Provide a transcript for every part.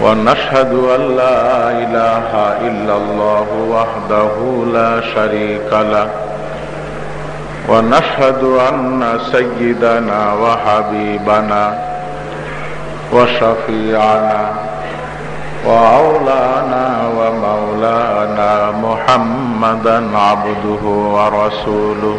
ونشهد أن لا إله إلا الله وحده لا شريك له. ونشهد أن سيدنا وحبيبنا وشفيعنا وأولانا ومولانا محمدا عبده ورسوله.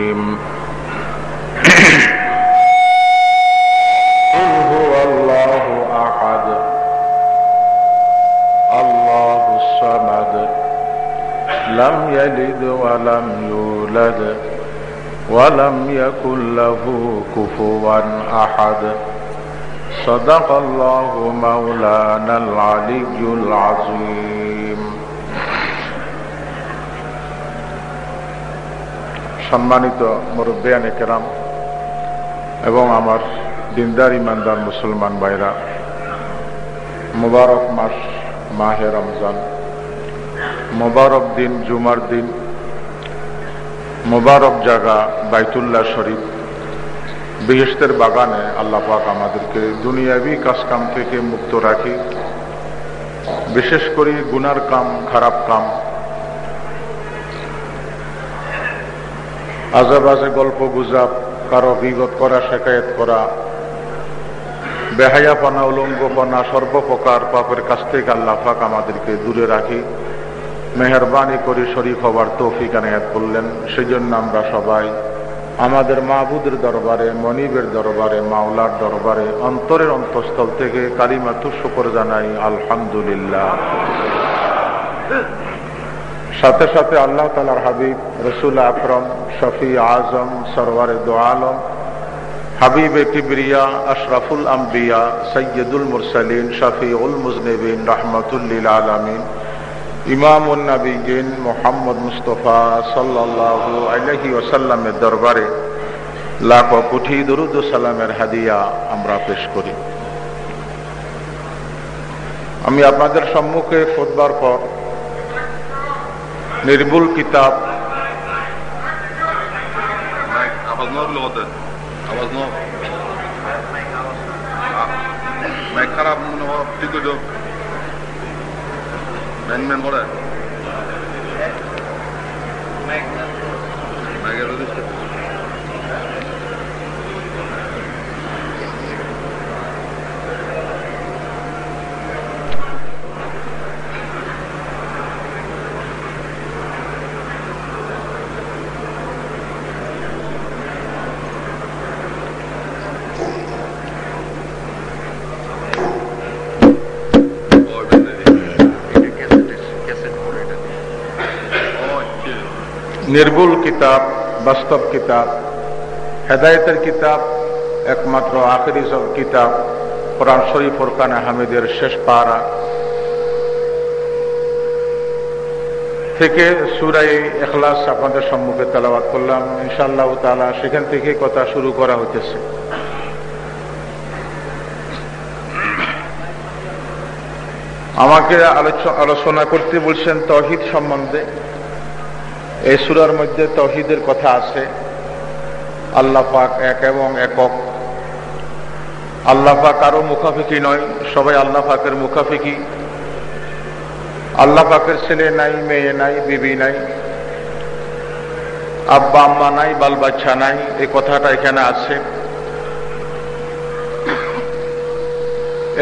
الصمد لم يلد ولم يولد ولم يكن له كفوا احد صدق الله مولانا العلي العظيم সম্মানিত মুরব্বিয়ান কেরাম এবং আমার দিনদার ইমানদার মুসলমান ভাইরা মোবারক মাস মাহে রমজান মোবারক দিন, জুমার দিন, মোবারক জায়গা বাইতুল্লাহ শরীফ বিহেস্তের বাগানে আল্লাহ পাক আমাদেরকে দুনিয়াবি কাজকাম থেকে মুক্ত রাখি। বিশেষ করে গুনার কাম, খারাপ কাম। আজে বাজে গল্প গুজাব, কারও বিগত করা, শেখায়ত করা। বেহায়াপনা, উলঙ্গপনা, সর্বপ্রকার পাপের কাছ থেকে আল্লাহ পাক আমাদেরকে দূরে রাখি। মেহরবানি করে শরীফ হবার তৌফিক আনায়াত করলেন। সেই জন্য আমরা সবাই আমাদের মাহবুদের দরবারে, মনিবের দরবারে, মাওলার দরবারে অন্তরের অন্তঃস্থল থেকে কালিমাতু শুকর জানাই, আলহামদুলিল্লাহ। সাথে সাথে আল্লাহ তালার হাবিব রসুল আকরম, শফি আজম, সরওয়ারে দো আলম, হাবিব কিবরিয়া, আশরাফুল আম্বিয়া সৈয়দুল মুরসালিন শফি উল মুজনেবিন রহমতুল্লিল আলমিন ইমাম উন্নবীন মোহাম্মদ মুস্তফা সাল্লাহ আলহি ওসাল্লামের দরবারে লাখ কোটি দরুদ সালামের হাদিয়া আমরা পেশ করি। আমি আপনাদের সম্মুখে ফোদবার পর নির্ভুল কিতাব খারাপ মনে হয় ঠিক করে দিও ম্যান ম্যান করে মাইকের দিচ্ছে নির্ভুল কিতাব, বাস্তব কিতাব, হেদায়তের কিতাব, একমাত্র আখেরি সব কিতাব, কোরআন শরীফ, ফোরকান আহমেদের শেষ পারা। থেকে সুরাই এখলাস আপনাদের সম্মুখে তেলাবাদ করলাম। ইনশাল্লাহ তালা সেখান থেকে কথা শুরু করা হতেছে আমাকে আলোচনা করতে বলছেন তহিদ সম্বন্ধে। এই সুরার মধ্যে তহিদের কথা আছে। আল্লাহ পাক এক এবং একক। আল্লাহ পাক কারও মুখাফিকি নয়, সবাই আল্লাহ পাকের মুখাফিকি। আল্লাহ পাকের ছেলে নাই, মেয়ে নাই, বিবি নাই, আব্বা আম্মা নাই, বাল বাচ্চা নাই, এই কথাটা এখানে আছে।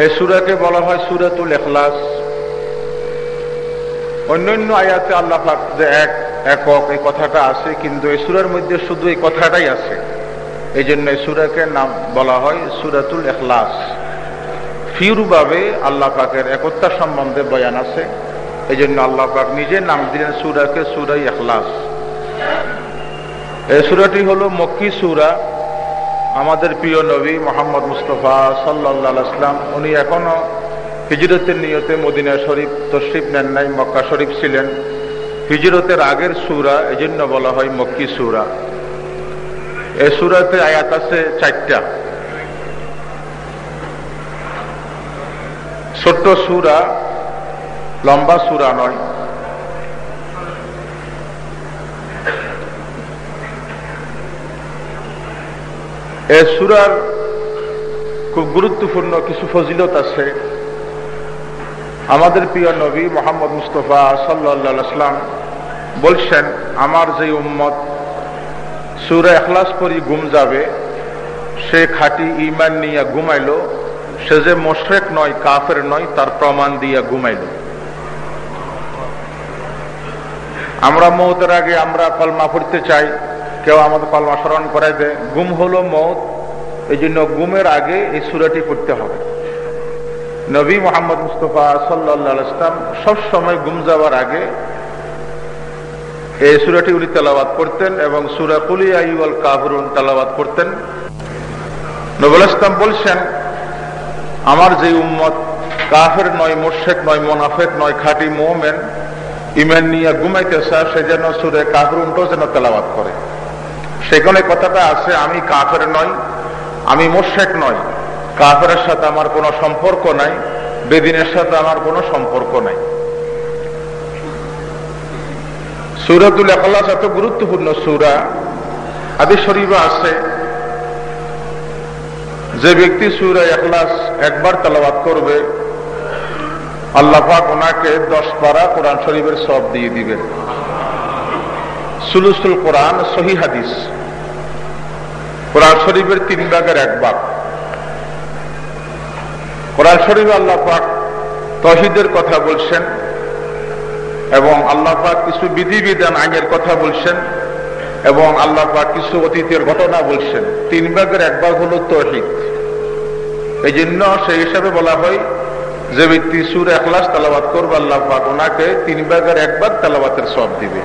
এই সুরাকে বলা হয় সুরাতুল এখলাস অন্যান্য আয়াতে আল্লাহ পাক যে এক একক এই কথাটা আছে, কিন্তু এই সুরার মধ্যে শুধু এই কথাটাই আছে। এই জন্য সুরাকে নাম বলা হয় সুরাতুল এখলাস ফিরুভাবে আল্লাহ পাকের একতা সম্বন্ধে বয়ান আছে। এই জন্য আল্লাহ পাক নিজে নাম দিলেন সুরাকে সুরাই এখলাস এই সুরাটি হলো মক্কি সুরা। আমাদের প্রিয় নবী মোহাম্মদ মুস্তফা সাল্লাহ আসলাম উনি এখনও হিজরতের নিয়তে মদিনা শরীফ তশরিফ নেন নাই, মক্কা শরীফ ছিলেন। হিজরতের আগের সুরা এই জন্য বলা হয় মক্কি সুরা। এ সুরাতে আয়াত আছে চারটা। ছোট্ট সুরা, লম্বা সুরা নয়। এ সুরার খুব গুরুত্বপূর্ণ কিছু ফজিলত আছে। আমাদের প্রিয় নবী মোহাম্মদ মুস্তফা সাল্লাম বলছেন, আমার যে উম্মত, সুরা এখলাস করি গুম যাবে, সে খাটি ইমান নিয়ে ঘুমাইল, সে যে মোশরেক নয়, কাফের নয়, তার প্রমাণ দিয়ে ঘুমাইল। আমরা মৌতের আগে আমরা কলমা পড়তে চাই, কেউ আমাদের কলমা স্মরণ করাই দেয় গুম হলো মৌত এই জন্য গুমের আগে এই সুরাটি পড়তে হবে। নবী মোহাম্মদ মুস্তফা সাল্লা ইসলাম সবসময় গুম যাওয়ার আগে এই সুরাটি উনি তেলাবাদ করতেন এবং সুরা কুলিয়া ইউল কাবরুন তেলাবাদ করতেন। নবুল ইসলাম বলছেন, আমার যে উম্মত, কাফের নয় মোর্শেক নয় মোনাফেক নয় খাটি মোমেন ইমেন নিয়ে ঘুমাইতেছে সে যেন সুরে কাফরুনটাও যেন তেলাবাদ করে। সেখানে কথাটা আছে, আমি কাফের নয় আমি মোর্শেক নয় কাফের সাথে আমার কোনো সম্পর্ক নাই, বেদিনের সাথে আমার কোনো সম্পর্ক নাই। সুরাতুল এখলাস এত গুরুত্বপূর্ণ সুরা আদি শরীফ আছে, যে ব্যক্তি সুরা এখলাস একবার তালাবাদ করবে আল্লাহাক ওনাকে দশ পারা কোরআন শরীফের সব দিয়ে দিবে। সুলুসুল কোরআন, সহি হাদিস। কোরআন শরীফের তিন ভাগের এক ভাগ। কোরআন শরীফ আল্লাহ পাক তহিদের কথা বলছেন। এবং আল্লাহ পাক কিছু বিধিবিধান আইনের কথা বলছেন এবং আল্লাহ কিছু অতীতের ঘটনা বলছেন। তিন ভাগের এক ভাগ হল তহিদ। এই জন্য সেই হিসাবে বলা হয়, যে ব্যক্তি সুর একলাস তালাবাদ করবে, আল্লাহ পাক ওনাকে তিন ভাগের এক ভাগ তালাবাতের সব দিবে।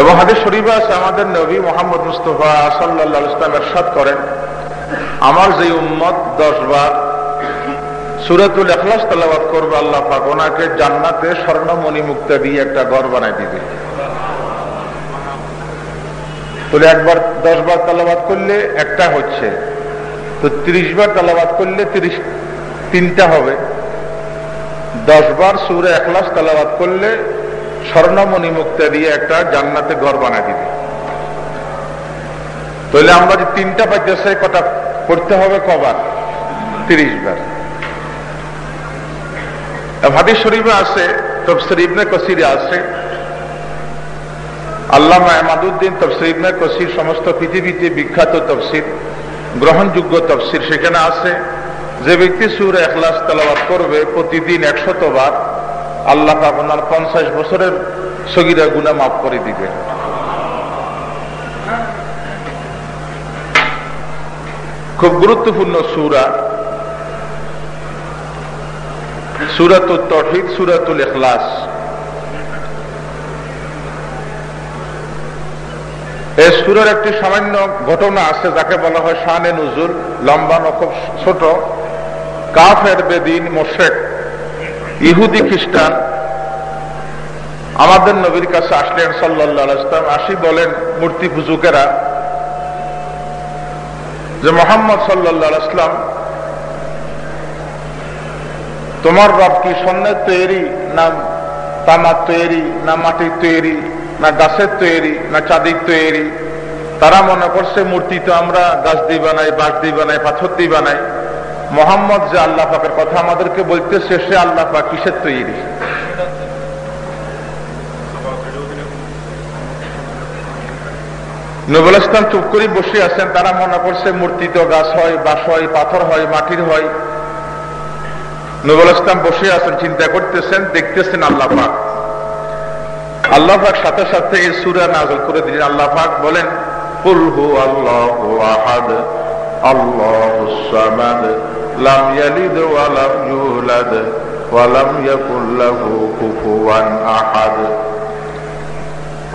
এবং হাদিস শরীফে আমাদের নবী মোহাম্মদ মুস্তফা সাল্লাহ ইসলাম এরশাদ করেন, আমার যে উম্মত দশ বার সুরাতুল এখলাস তালাবাদ করবে, আল্লাহ পাক ওনাকে জান্নাতে স্বর্ণমণি মুক্তা দিয়ে একটা ঘর বানাই দিবে। তাহলে একবার দশ বার তালাবাদ করলে একটা হচ্ছে, তো ত্রিশ বার তালাবাদ করলে ত্রিশ, তিনটা হবে। দশ বার সুরে একলাস তালাবাদ করলে স্বর্ণমণি মুক্তা দিয়ে একটা জান্নাতে ঘর বানা দিবে। তাহলে আমরা যে তিনটা পাইতেছে, কটা করতে হবে কবার? তিরিশ বার হাদিস শরীফে আছে, তফসির ইবনে কসিরে আছে। আল্লাহ মাহমাদুদ্দিন তফসির ইবনে কসির সমস্ত পৃথিবীতে বিখ্যাত তফসির, গ্রহণযোগ্য তফসির সেখানে আছে। যে ব্যক্তি সুর এখলাস তালাবাদ করবে, প্রতিদিন একশত বার আল্লাহ আপনার পঞ্চাশ বছরের সগিরা গুণা মাফ করে দিবে। খুব গুরুত্বপূর্ণ সুরা। সুরাতুল তহিদ সুরাতুল এখলাস সুরের একটি সামান্য ঘটনা আছে, যাকে বলা হয় শানে নজুল ছোট। কাফের, বেদিন, মোশেক, ইহুদি খ্রিস্টান। আমাদের নবীর কাছে আসলেন সাল্লাম আসি বলেন মূর্তি পুজুকেরা যে মোহাম্মদ সাল্লাহ আসলাম তোমার রব কি স্বর্ণের তৈরি? না তামার তৈরি, না মাটির তৈরি, না গাছের তৈরি, না চাঁদির তৈরি? তারা মনে করছে, মূর্তি তো আমরা, গাছ দিয়ে বানাই, বাঁশ দিয়ে বানাই, পাথর দিয়ে বানাই। মোহাম্মদ যে আল্লাহ পাকের কথা আমাদেরকে বলতেছে, সে আল্লাহ পাক কিসের তৈরি? নবুল ইসলাম চুপ করে বসে আছেন। তারা মনে করছে, মূর্তি তো গাছ হয়, বাঁশ হয়, পাথর হয়, মাটির হয়। নবুল ইসলাম বসে আছেন, চিন্তা করতেছেন, দেখতেছেন আল্লাহ পাক। আল্লাহ পাক সাথে সাথে এই সুরা নাজল করে দিলেন। আল্লাহ পাক বলেন, কুল হু আল্লাহু আহাদ আল্লাহুস সামাদ, লাম ইয়ালিদ ওয়া লাম ইউলাদ, ওয়া লাম ইয়াকুল লাহু কুফুয়ান আহাদ।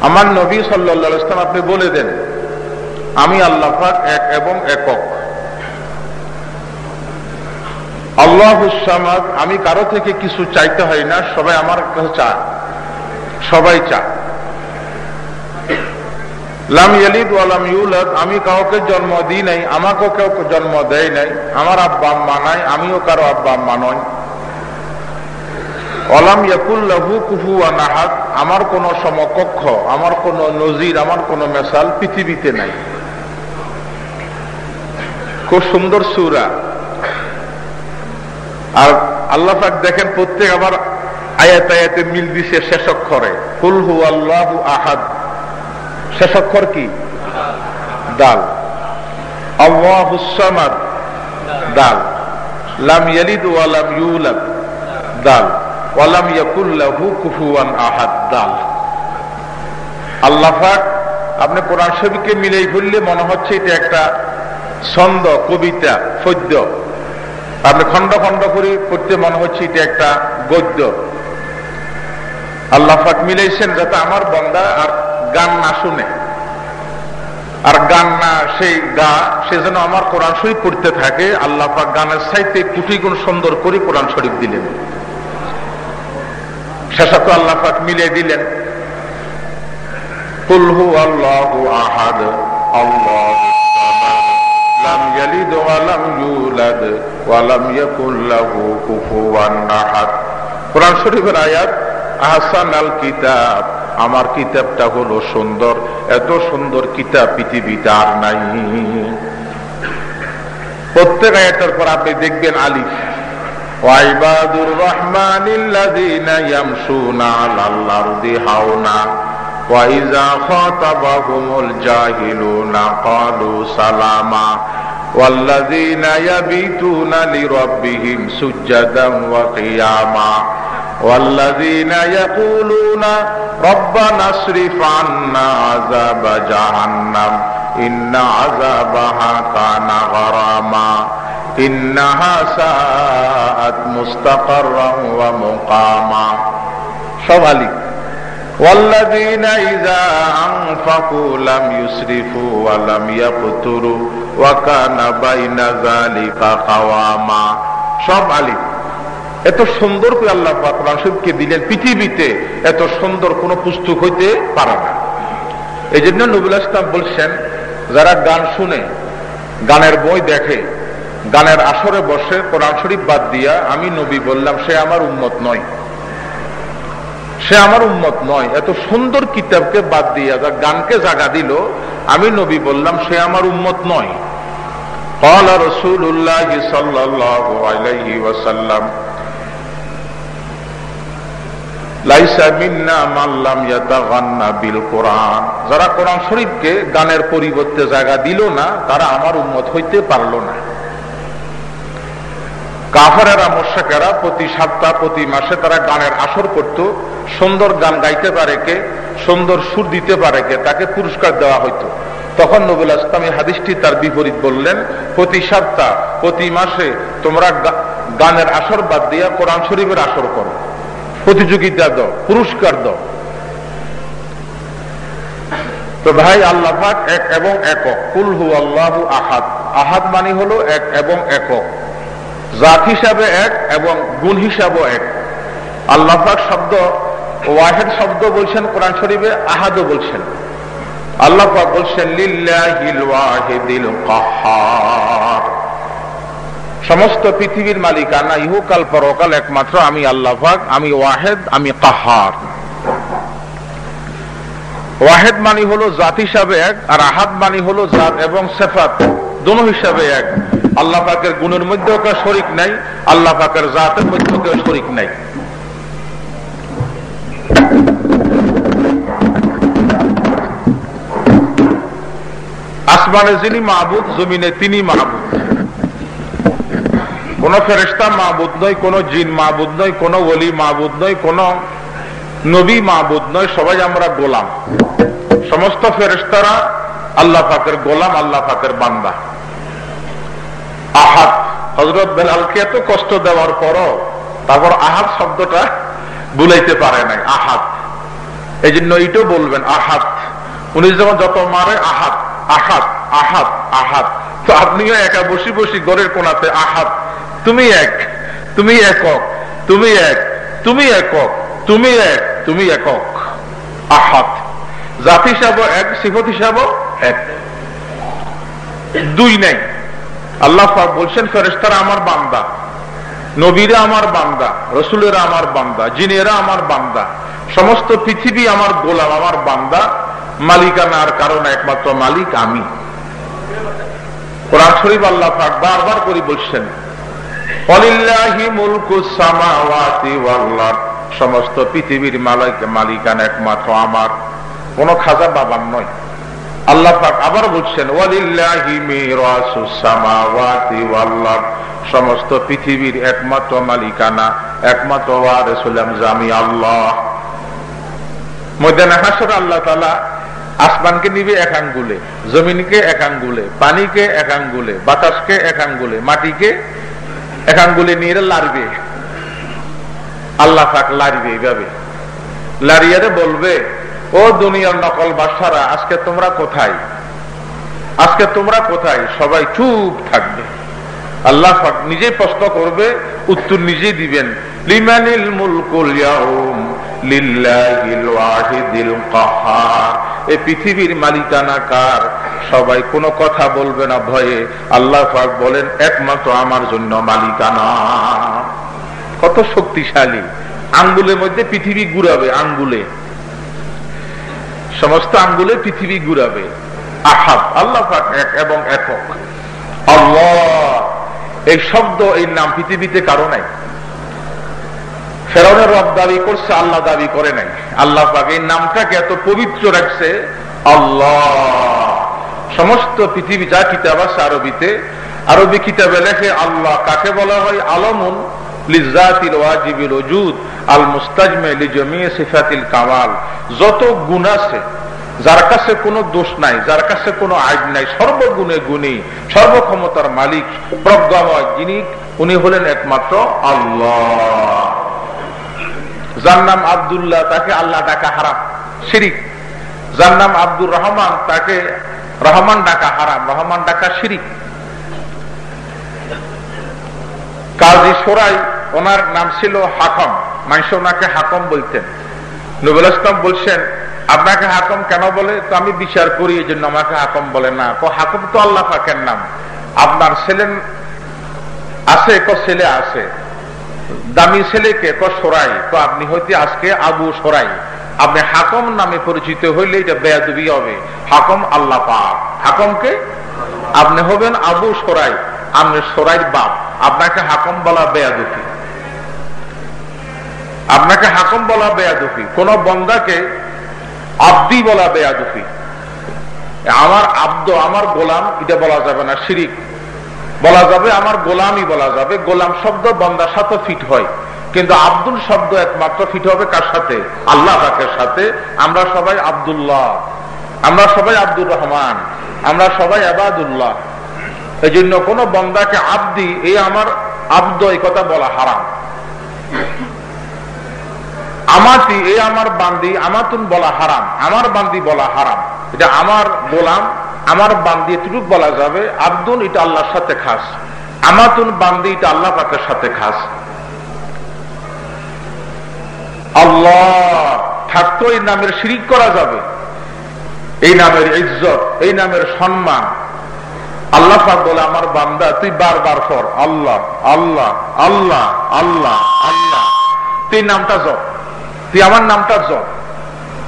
আমার নবী সাল্লাল্লাহু আলাইহি আপনি বলে দেন, আমি আল্লাহ পাক এক এবং একক। আল্লাহ সামাদ, আমি কারও থেকে কিছু চাইতে হয় না, সবাই আমার কাছে চায় সবাই চায় লাম ইয়ালিদ ওয়ালাম ইউলাদ, আমি কাউকে জন্ম দিই নাই, আমাকেও কেউ জন্ম দেয় নাই, আমার আব্বা আম্মা নাই, আমিও কারও আব্বা আম্মা নয় অলাম ইয়াকুল্লাহু কুফুয়ান আহাদ, আমার কোন সমকক্ষ, আমার কোন নজির, আমার কোন মেসাল পৃথিবীতে নাই। খুব সুন্দর সুরা। আর আল্লাহ পাক দেখেন প্রত্যেক আবার আয়াত আয়াতে মিল দিছে শেষ অক্ষরে। কুল হু আল্লাহ আহাদ। শেষ অক্ষর কি? দাল। আল্লাহুসামাদ দাল। লাম ইয়ালিদ ওয়া লাম ইউলাদ। দাল। ওয়ালাম ইয়াকুল্লাহু কুফুয়ান আহাদ। দাল। আল্লাহ পাক আপনি কোরআন শরীফকে মিলেই ফেললে মনে হচ্ছে এটা একটা ছন্দ, কবিতা, পদ্য। আপনি খন্ড খন্ড করে পড়তে মনে হচ্ছে এটা একটা গদ্য। আল্লাহ পাক মিলাইছেন যাতে আমার বন্দা আর গান না শুনে। আর গান না, সেই গা, সে যেন আমার কোরআন শরীফ পড়তে থাকে, আল্লাহ পাক গানের সাইতে কুটি গুণ সুন্দর করে কোরআন শরীফ দিলেন। শেষত আল্লাহ পাক মিলিয়ে দিলেন কুলহু আল্লাহ আহাদ, আল্লাহ লাম ইয়ালিদ ওয়া লাম ইউলাদ ওয়া লাম ইয়াকুল লাহু কুফুয়ান আহাদ কোরআন শরীফের আয়াত আহসান আল কিতাব আমার কিতাবটা হলো সুন্দর এত সুন্দর কিতাব পৃথিবীতে আর নাই প্রত্যেক আয়াতের পর আপনি দেখবেন আলিফ وعباد الرحمن الذين يمشون على الأرض هونا وإذا خاطبهم الجاهلون قالوا سلاما والذين يبيتون لربهم سجدا وقياما والذين يقولون ربنا اصرف عنا عذاب جهنم إن عذابها كان غراما إنها ساءت مستقرا ومقاما شغالي والذين إذا أنفقوا لم يسرفوا ولم يقتروا এত সুন্দর করে আল্লাহ রাসুলকে দিলেন পৃথিবীতে, এত সুন্দর কোন পুস্তক হইতে পারে না। এই জন্য নবুল ইসলাম বলছেন, যারা গান শুনে, গানের বই দেখে, গানের আসরে বসে কোরআন শরীফ বাদ দিয়া আমি নবী বললাম, সে আমার উন্মত নয়। সে আমার উন্মত নয় এত সুন্দর কিতাবকে বাদ দিয়া যা গানকে জাগা দিল আমি নবী বললাম সে আমার উন্মত নয় قال رسول الله صلى الله عليه وسلم লাইসা মিন্না মাল্লাম ইয়াতাগান্না বিল কোরআন যারা কোরআন শরীফকে গানের পরিবর্তে জায়গা দিল না তারা আমার উন্মত হইতে পারলো না কাফারেরা মোর্শেকেরা প্রতি সপ্তাহ প্রতি মাসে তারা গানের আসর করত সুন্দর গান গাইতে পারে কে, সুন্দর সুর দিতে পারে কে, তাকে পুরস্কার দেওয়া হইতো। তখন নবুল ইসলামী হাদিসটি তার বিপরীত বললেন, প্রতি সপ্তাহ, প্রতি মাসে তোমরা গানের আসর বাদ দিয়া কোরআন শরীফের আসর করো। প্রতিযোগিতা দাও, পুরস্কার দাও। তো ভাই, আল্লাহ এক এবং একক। কুলহু আল্লাহ আহাদ। আহাদ মানে হলো এক এবং একক। জাত হিসাবে এক এবং গুণ হিসাবও এক। আল্লাহ শব্দ ওয়াহেদ শব্দ বলছেন কোরআন শরীফে, আহাদও বলছেন। আল্লাহ বলছেন সমস্ত পৃথিবীর মালিকানা ইহুকাল পরকাল একমাত্র আমি আল্লাহ আমি ওয়াহেদ, আমি কাহার। ওয়াহেদ মানি হলো জাত হিসাবে এক, আর আহাদ মানি হলো জাত এবং সেফাত, দোনো হিসাবে এক। আল্লাহ পাকের গুণের মধ্যেও কেউ শরিক নাই, আল্লাহ পাকের জাতের মধ্যেও কেউ শরিক নাই। আসমানে যিনি মাহবুদ, জমিনে তিনি মাহবুদ। কোন ফেরেস্তা মাহবুদ নয়, কোন জিন মাহবুদ নয়, কোন ওলি মাহবুদ নয়, কোন নবী মাহবুদ নয়, সবাই আমরা গোলাম। সমস্ত ফেরেস্তারা আল্লাহ পাকের গোলাম, আল্লাহ পাকের বান্দা। আহাত হজরত বেলালকে এত কষ্ট দেওয়ার পরও তারপর আহাত শব্দটা বুলাইতে পারে নাই আহাত এই জন্য এইটাও বলবেন আহাত উনি যেমন যত মারে আহাত আহাত আহাত আহাত তো আপনিও একা বসি বসি গড়ের কোনাতে আহাত তুমি এক, তুমি একক, তুমি এক, তুমি একক, তুমি এক, তুমি একক। আহাত জাত হিসাব এক, সিফত হিসাব এক। দুই নাই। আল্লাহ বলছেন ফেরেস্তারা আমার বান্দা। নবীরা আমার বান্দা, রসুলেরা আমার বান্দা, জিনেরা আমার বান্দা, সমস্ত পৃথিবী আমার গোলাম, আমার বান্দা। মালিকানার কারণে একমাত্র মালিক আমি। কোরআন শরীফ আল্লাহ পাক বারবার করে বলছেন সমস্ত পৃথিবীর মালিক, মালিকানা একমাত্র আমার, কোন খাজা বাবার নয়। আল্লাহ পাক আবার বলছেন সমস্ত পৃথিবীর একমাত্র মালিকানা, একমাত্র জামি আল্লাহ। ময়দানে হাসর আল্লাহ তাআলা আসমানকে নিবে এক আঙ্গুলে, জমিনকে এক আঙ্গুলে, পানিকে এক আঙ্গুলে, বাতাসকে এক আঙ্গুলে, মাটিকে এক আঙ্গুলে নিয়ে লাড়বে। আল্লাহ পাক লাড়বে এইভাবে। লাড়িয়ারে বলবে, ও দুনিয়ার নকল বাসারা আজকে তোমরা কোথায়? আজকে তোমরা কোথায়? সবাই চুপ থাকবে। আল্লাহ নিজেই প্রশ্ন করবে, উত্তর নিজেই দিবেন। লিমানিল মুলকুল পৃথিবীর মালিকানা কার সবাই কোনো কথা বলবে না ভয়ে। আল্লাহ বলেন, একমাত্র আমার জন্য মালিকানা। কত শক্তিশালী। আঙ্গুলের মধ্যে পৃথিবী ঘুরাবে, আঙ্গুলে। সমস্ত আঙ্গুলে পৃথিবী ঘুরাবে। আহাদ আল্লাহ এক এবং একক। আল্লাহ, এই শব্দ, এই নাম পৃথিবীতে কারও নাই। ফেরাউনের রব দাবি করছে, আল্লাহ দাবি করে নাই। আল্লাহ পাক এই নামটাকে এত পবিত্র রাখছে, আল্লাহ। সমস্ত পৃথিবী যা কিতাব আছে আরবিতে, আরবি কিতাবে লেখে, আল্লাহ কাকে বলা হয়? আলমুন যার কাছে কোনো দোষ নাই, যার কাছে কোনো নাই গুণী, সর্বক্ষমতার মালিক, প্রজ্ঞাময় যিনি, উনি হলেন একমাত্র আল্লাহ। যার নাম আবদুল্লাহ, তাকে আল্লাহ ডাকা হারাম, শিরিক। যার নাম আব্দুর রহমান, তাকে রহমান ডাকা হারাম, রহমান ডাকা শিরিক। কাজী সোরাই, ওনার নাম ছিল হাকম। মানুষ ওনাকে হাকম বলতেন। নবুল ইসলাম বলছেন, আপনাকে হাকম কেন বলে? তো আমি বিচার করি এই জন্য আমাকে হাকম বলে না। তো হাকম তো আল্লাহ পাকের নাম। আপনার ছেলে আছে, ক ছেলে আছে? দামি ছেলেকে ক সরাই তো আপনি হইতে আজকে আবু সরাই। আপনি হাকম নামে পরিচিত হইলে এটা বেয়াদবি হবে। হাকম আল্লাহ পাক। হাকমকে আপনি হবেন আবু সরাই। আপনি সরাইর বাপ। আপনাকে হাকম বলা বেয়াদুফি আপনাকে হাকম বলা বেয়াদুফি কোন বন্দাকে আব্দি বলা বেয়াদুফি আমার আব্দ, আমার গোলাম, এটা বলা যাবে না, শিরিক। বলা যাবে, আমার গোলামই বলা যাবে। গোলাম শব্দ বন্দার সাথে ফিট হয়। কিন্তু আব্দুল শব্দ একমাত্র ফিট হবে কার সাথে? আল্লাহ পাকের সাথে। আমরা সবাই আবদুল্লাহ। আমরা সবাই আব্দুর রহমান। আমরা সবাই আবাদুল্লাহ। এই জন্য কোন বন্দাকে আব্দি এই আমার আব্দ এই কথা বলা হারাম। আমাতি এই আমার বান্দি, আমাতুন বলা হারাম, আমার বান্দি বলা হারাম। এটা আমার গোলাম, আমার বান্দি এটুকু বলা যাবে আব্দুল এটা আল্লাহর সাথে খাস। আমাতুন বান্দি, এটা আল্লাহ পাকের সাথে খাস। আল্লাহ থাকতো এই নামের শিরিক করা যাবে। এই নামের ইজ্জত, এই নামের সম্মান। আল্লাহ পাক বলে, আমার বান্দা, তুই বারবার পর আল্লাহ আল্লাহ আল্লাহ আল্লাহ আল্লাহ। তুই নামটা জপ। তুই আমার নামটা জপ।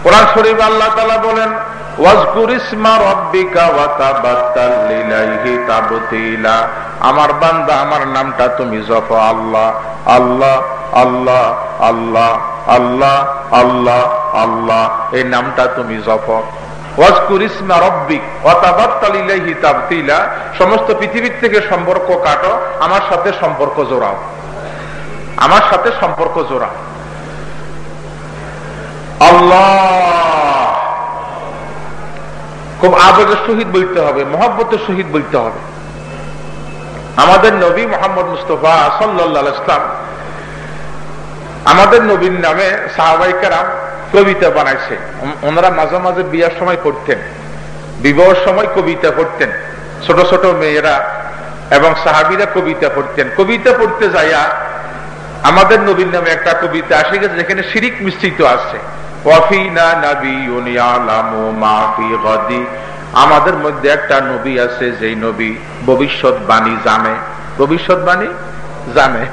কোরআন শরীফ আল্লাহ তালা বলেন আমার বান্দা, আমার নামটা তুমি জপ, আল্লাহ আল্লাহ আল্লাহ আল্লাহ আল্লাহ আল্লাহ আল্লাহ, এই নামটা তুমি জপ। সমস্ত পৃথিবীর থেকে সম্পর্ক কাটো, আমার সাথে সম্পর্ক জোড়াও। আমার সাথে সম্পর্ক জোড়াও। খুব আবেগের সহিত বলতে হবে, মহব্বতের সহিত বলতে হবে। আমাদের নবী মোহাম্মদ মুস্তফা সাল্লা ইসলাম আমাদের নবীর নামে সাহাবাইকারাম কবিতা বানাইছে। ওনারা মাঝে মাঝে বিয়ার সময় পড়তেন, বিবাহের সময় কবিতা পড়তেন। ছোট ছোট মেয়েরা এবং সাহাবিরা কবিতা পড়তেন। কবিতা পড়তে যাইয়া আমাদের নবীর নামে একটা কবিতা আসে গেছে, যেখানে শিরিক মিশ্রিত আছে। আমাদের মধ্যে একটা নবী আছে, যেই নবী ভবিষ্যৎবাণী জানে। ভবিষ্যৎবাণী? জানে।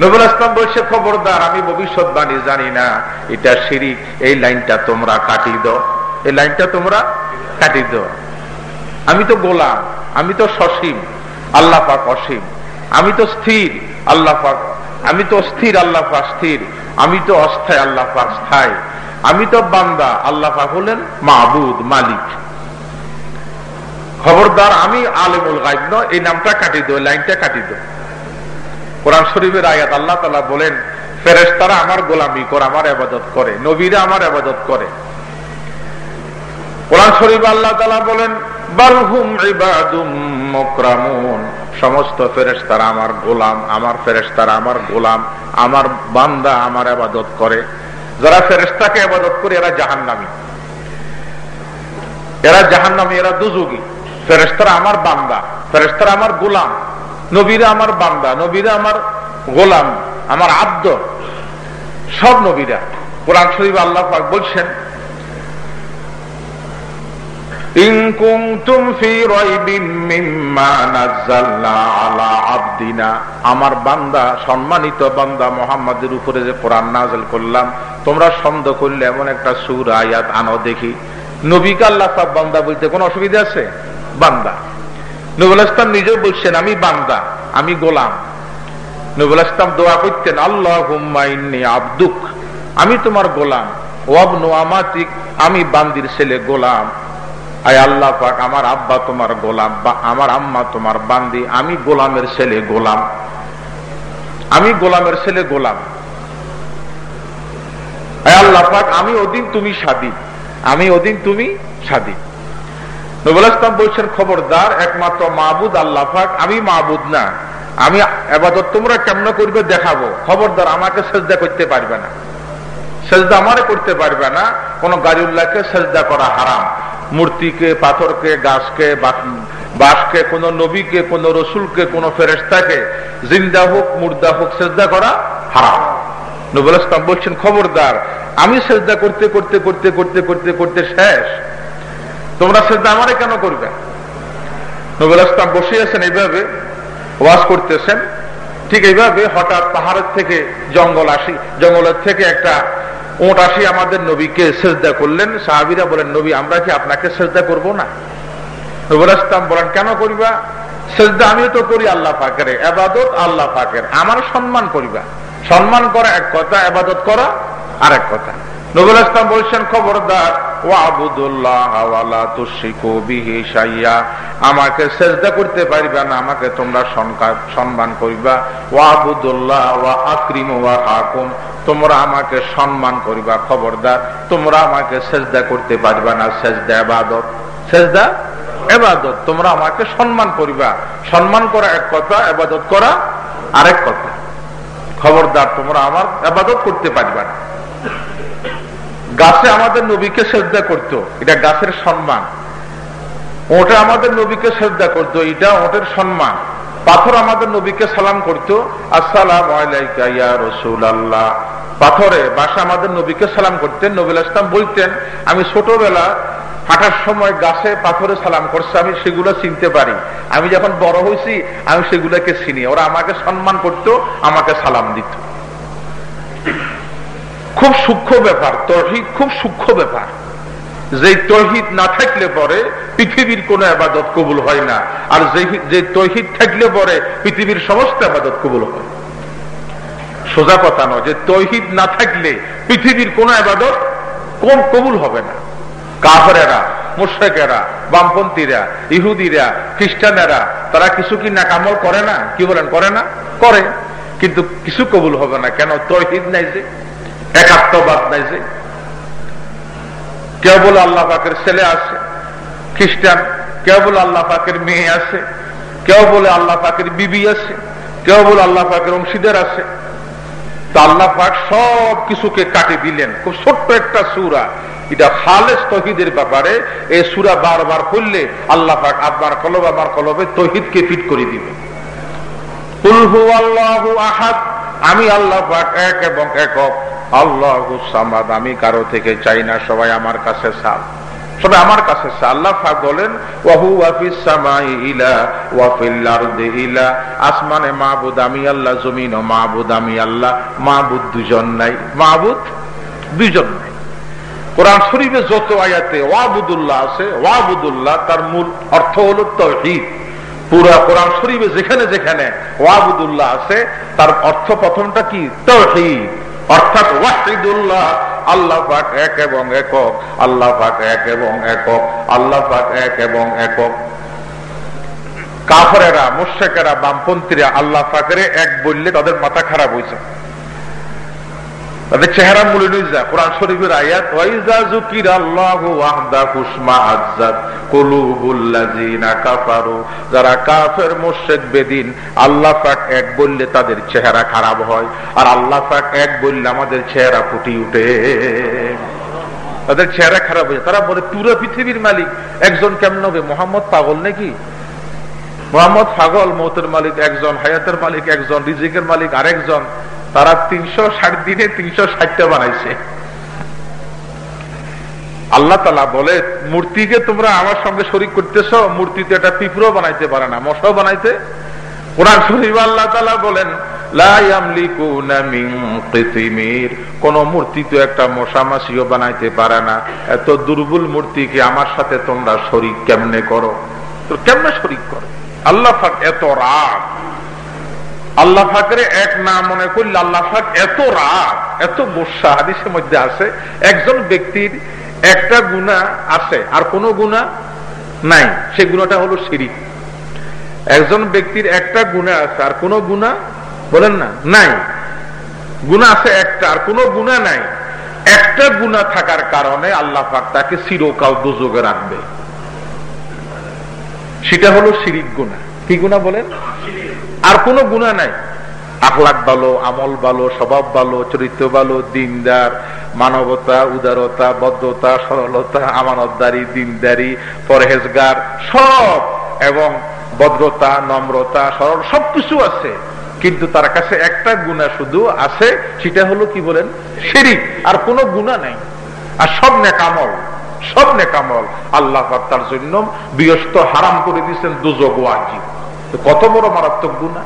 নবুল আসলাম বলছে, খবরদার, আমি ভবিষ্যৎবাণী জানি না। এটা শিরিক। এই লাইনটা তোমরা কাটি দাও। এই লাইনটা তোমরা কাটি দাও। আমি তো গোলাম, আমি তো সসীম, আল্লাহ পাক অসীম। আমি তো স্থির, আল্লাহ পাক আমি তো স্থির আল্লাহ পাক স্থির আমি তো অস্থায়, আল্লাহ পাক স্থায়ী। আমি তো বান্দা, আল্লাহ হলেন মাহবুদ মালিক। খবরদার আমি আলেমুল গাইব ন এই নামটা কাটি দো লাইনটা কাটি দো কোরআন শরীফের আয়াত আল্লাহ তালা বলেন ফেরেস তারা আমার গোলামি করে, আমার আবাদত করে, নবীরা আমার আবাদত করে। কোরআন শরীফ আল্লাহ তালা বলেন সমস্ত ফেরেশতারা আমার গোলাম, আমার ফেরেশতারা আমার গোলাম, আমার বান্দা আমার আবাদত করে। যারা ফেরেস্তাকে আবাদত করে, এরা জাহান্নামী। এরা জাহান্নামী, এরা দুযোগী। ফেরেস্তারা আমার বান্দা ফেরেস্তারা আমার গোলাম। নবীরা আমার বান্দা, নবীরা আমার গোলাম, আমার আব্দ। সব নবীরা। কোরআন শরীফ আল্লাহ পাক বলছেন আমার বান্দা, সম্মানিত বান্দা মোহাম্মদের উপরে যে কোরআন নাজল করলাম, তোমরা সন্দেহ করলে এমন একটা সুর, আয়াত আনো দেখি। নবীকে আল্লাহ সব বান্দা বলতে কোন অসুবিধা আছে? বান্দা। নবুল ইসলাম নিজেও বলছেন, আমি বান্দা, আমি গোলাম। নবুল ইসলাম দোয়া করতেন আল্লাহ আব্দুক, আমি তোমার গোলাম। ওয়াবনু আমাতিক, আমি বান্দির ছেলে গোলাম। আয় আল্লাহ পাক, আমার আব্বা তোমার গোলাম, বা আমার আম্মা তোমার বান্দি, আমি গোলামের ছেলে গোলাম। আমি গোলামের ছেলে গোলাম। আয় আল্লাহ পাক, আমি ওদিন তুমি স্বাধীন। আমি ওদিন তুমি স্বাধীন। নবুল ইসলাম বলছেন, খবরদার, একমাত্র মাহবুদ আল্লাহ পাক, আমি মাহবুদ না। আমি এবাদত তোমরা কেমন করবে দেখাবো। খবরদার আমাকে সেজদা করতে পারবে না। সেজদা আমারে করতে পারবে না। কোন গাড়িউল্লাহকে সেজদা করা হারাম। মূর্তিকে, পাথরকে, গাছকে বাসকে, কোন নবীকে, কোন রসুলকে, কোন ফেরেস্তাকে জিন্দা হোক, মুর্দা হোক সেজদা করা হারাম। নবুল ইসলাম বলছেন, খবরদার, আমি সেজদা করতে করতে করতে করতে করতে করতে শেষ। তোমরা সেজদা আমারে কেন করবে? নবুল ইসলাম বসে আছেন এইভাবে, ওয়াজ করতেছেন। ঠিক এইভাবে হঠাৎ পাহাড়ের থেকে জঙ্গল আসি জঙ্গলের থেকে একটা ওট আসি আমাদের নবীকে সেজদা করলেন, সাহাবিরা বলেন, নবী, আমরা কি আপনাকে সেজদা করব না? নবুল ইসলাম বলেন, কেন করিবা? সেজদা আমিও তো করি আল্লাহ পাকের, এবাদত আল্লাহ পাকের। আমার সম্মান করিবা। সম্মান করা এক কথা, এবাদত করা আর এক কথা। নবুল ইসলাম বলছেন, খবরদার আমাকে সেজদা করতে পারিবা না, আমাকে তোমরা সম্মান করিবা। ওয়াবুদুল্লাহ ওয়া আকরিম ওয়া হাকুম। তোমরা আমাকে সম্মান করিবা, খবরদার। তোমরা আমাকে সেজদা করতে পারবা না, সেজদা এবাদত। সেজদা এবাদত। তোমরা আমাকে সম্মান করিবা। সম্মান করা এক কথা, এবাদত করা আরেক কথা। খবরদার, তোমরা আমার এবাদত করতে পারবা না। গাছে আমাদের নবীকে শ্রদ্ধা করত, এটা গাছের সম্মান। ওটা আমাদের নবীকে শ্রদ্ধা করত, এটা ওটের সম্মান। পাথর আমাদের নবীকে সালাম করত, আসসালাম রসুল আল্লাহ পাথরে বাসা আমাদের নবীকে সালাম করতেন, নবীল ইসলাম বলতেন, আমি ছোটবেলা হাঁটার সময় গাছে পাথরে সালাম করছে, আমি সেগুলো চিনতে পারি। আমি যখন বড় হয়েছি, আমি সেগুলোকে চিনি। ওরা আমাকে সম্মান করত, আমাকে সালাম দিত। খুব সূক্ষ্ম ব্যাপার, তহিদ খুব সূক্ষ্ম ব্যাপার। যে তহিদ না থাকলে পরে পৃথিবীর কোন আবাদত কবুল হয় না, আর যে তহিদ থাকলে পরে পৃথিবীর সমস্ত আবাদত কবুল হয়। সোজা কথা নয়, যে তহিদ না থাকলে পৃথিবীর কোন আবাদত কোন কবুল হবে না। কাফরেরা মুশেকেরা বামপন্থীরা, ইহুদিরা, খ্রিস্টানেরা, তারা কিছু কি না কামল করে না? কি বলেন, করে না? করে। কিন্তু কিছু কবুল হবে না। কেন? তহিদ নাই যে। একাত্মবাদ নাই যে। কেউ বলে আল্লাহ পাকের ছেলে আছে, খ্রিস্টান। কেউ বলে আল্লাহ পাকের মেয়ে আছে, কেউ বলে আল্লাহ পাকের বিবি আছে, কেউ বলে আল্লাহ পাকের অংশীদার আছে। আল্লাহ পাক সব কিছুকে কাটে দিলেন। খুব ছোট্ট একটা সুরা। এটা খালেস তহিদের ব্যাপারে এই সুরা বারবার করলে আল্লাহ পাক আপনার কলব, আমার কলবে তহিদকে ফিট করে দিবে। আহাদ। আমি আল্লাহ পাক এক এবং একক। আল্লাহ সামাদ আমি কারও থেকে চাই না, সবাই আমার কাছে সাল সবাই আমার কাছে আল্লাহ বলেন, ওয়াহু ওয়াফিস সামাই ইলা ওয়াফিল আরদি ইলা। আসমানে মাহবুদ আমি আল্লাহ, জমিন ও মাহবুদ আমি আল্লাহ। মাহবুদ দুজন নাই মাহবুদ দুজন নাই। কোরআন শরীফে যত আয়াতে ওয়াবুদুল্লাহ আছে, ওয়াবুদুল্লাহ তার মূল অর্থ হলো তহিদ। পুরা কোরআন শরীফে যেখানে যেখানে ওয়াবুদুল্লাহ আছে, তার অর্থ প্রথমটা কি? অর্থাৎ ওয়াহিদুল্লাহ আল্লাহ পাক এক এবং একক, আল্লাহ পাক এক এবং একক, আল্লাহ পাক এক এবং একক। কাফরেরা মুশেকেরা বামপন্থীরা আল্লাহ পাকের এক বললে তাদের মাথা খারাপ হয়েছে। তাদের চেহারা মূলে যায় কোরআন শরীফের আয়াত, ওয়াইজা জুকির আল্লাহ ওয়াহদা কুসমা আজ্জাদ কুলুবুল্লাযিনা কাফারু যারা কাফের মুশরিক বেদিন, আল্লাহ পাক এক বললে তাদের চেহারা খারাপ হয়, আর আল্লাহ পাক এক বললে আমাদের চেহারা ফুটি উঠে। তাদের চেহারা খারাপ হয়ে তারা বলে, পুরো পৃথিবীর মালিক, একজন কেমন হবে, মোহাম্মদ পাগল নাকি? মোহাম্মদ পাগল, মৌতের মালিক, একজন হায়াতের মালিক, একজন রিজিকের মালিক, আরেকজন তারা তিনশো ষাট দিনে তিনশো ষাটটা বানাইছে। আল্লাহ তালা বলে, মূর্তিকে তোমরা আমার সঙ্গে শরিক করতেছ, মূর্তিতে একটা পিঁপড়ো বানাইতে পারে না, মশাও বানাইতে। কোরআন শরীফ আল্লাহ তালা বলেন কোন মূর্তি তো একটা মশা মাসিও বানাইতে পারে না। এত দুর্বল মূর্তিকে আমার সাথে তোমরা শরিক কেমনে করো? তো কেমনে শরিক করো? আল্লাহ এত রাগ। আল্লাহ ফাকের এক না মনে করলে আল্লাহ ফাক এত রাগ, এত গোসা হাদিসের মধ্যে আছে, একজন ব্যক্তির একটা গুণা আছে, আর কোন গুণা নাই, সে গুণাটা হলো সিঁড়ি একজন ব্যক্তির একটা গুণা আছে, আর কোন গুণা বলেন না, নাই। গুণা আছে একটা, আর কোন গুণা নাই। একটা গুণা থাকার কারণে আল্লাহ পাক তাকে চিরকাল দুযোগে রাখবে। সেটা হলো শিরিক গুণা। কি গুণা বলেন? আর কোনো গুণা নাই। আখলাক ভালো, আমল ভালো, স্বভাব ভালো, চরিত্র ভালো, দিনদার, মানবতা, উদারতা, বদ্ধতা, সরলতা, আমানতদারি, দিনদারি, পরহেজগার, সব এবং ভদ্রতা, নম্রতা, সরল সবকিছু আছে। কিন্তু তার কাছে একটা গুণা শুধু আছে, সেটা হলো কি বলেন? শিরিক। আর কোনো গুণা নাই। আর সব নেকামল সব নেকামল। আল্লাহ তার জন্য বৃহস্ত হারাম করে দিয়েছেন দুজগ ওয়াজিব। কত বড় মারাত্মক গুণা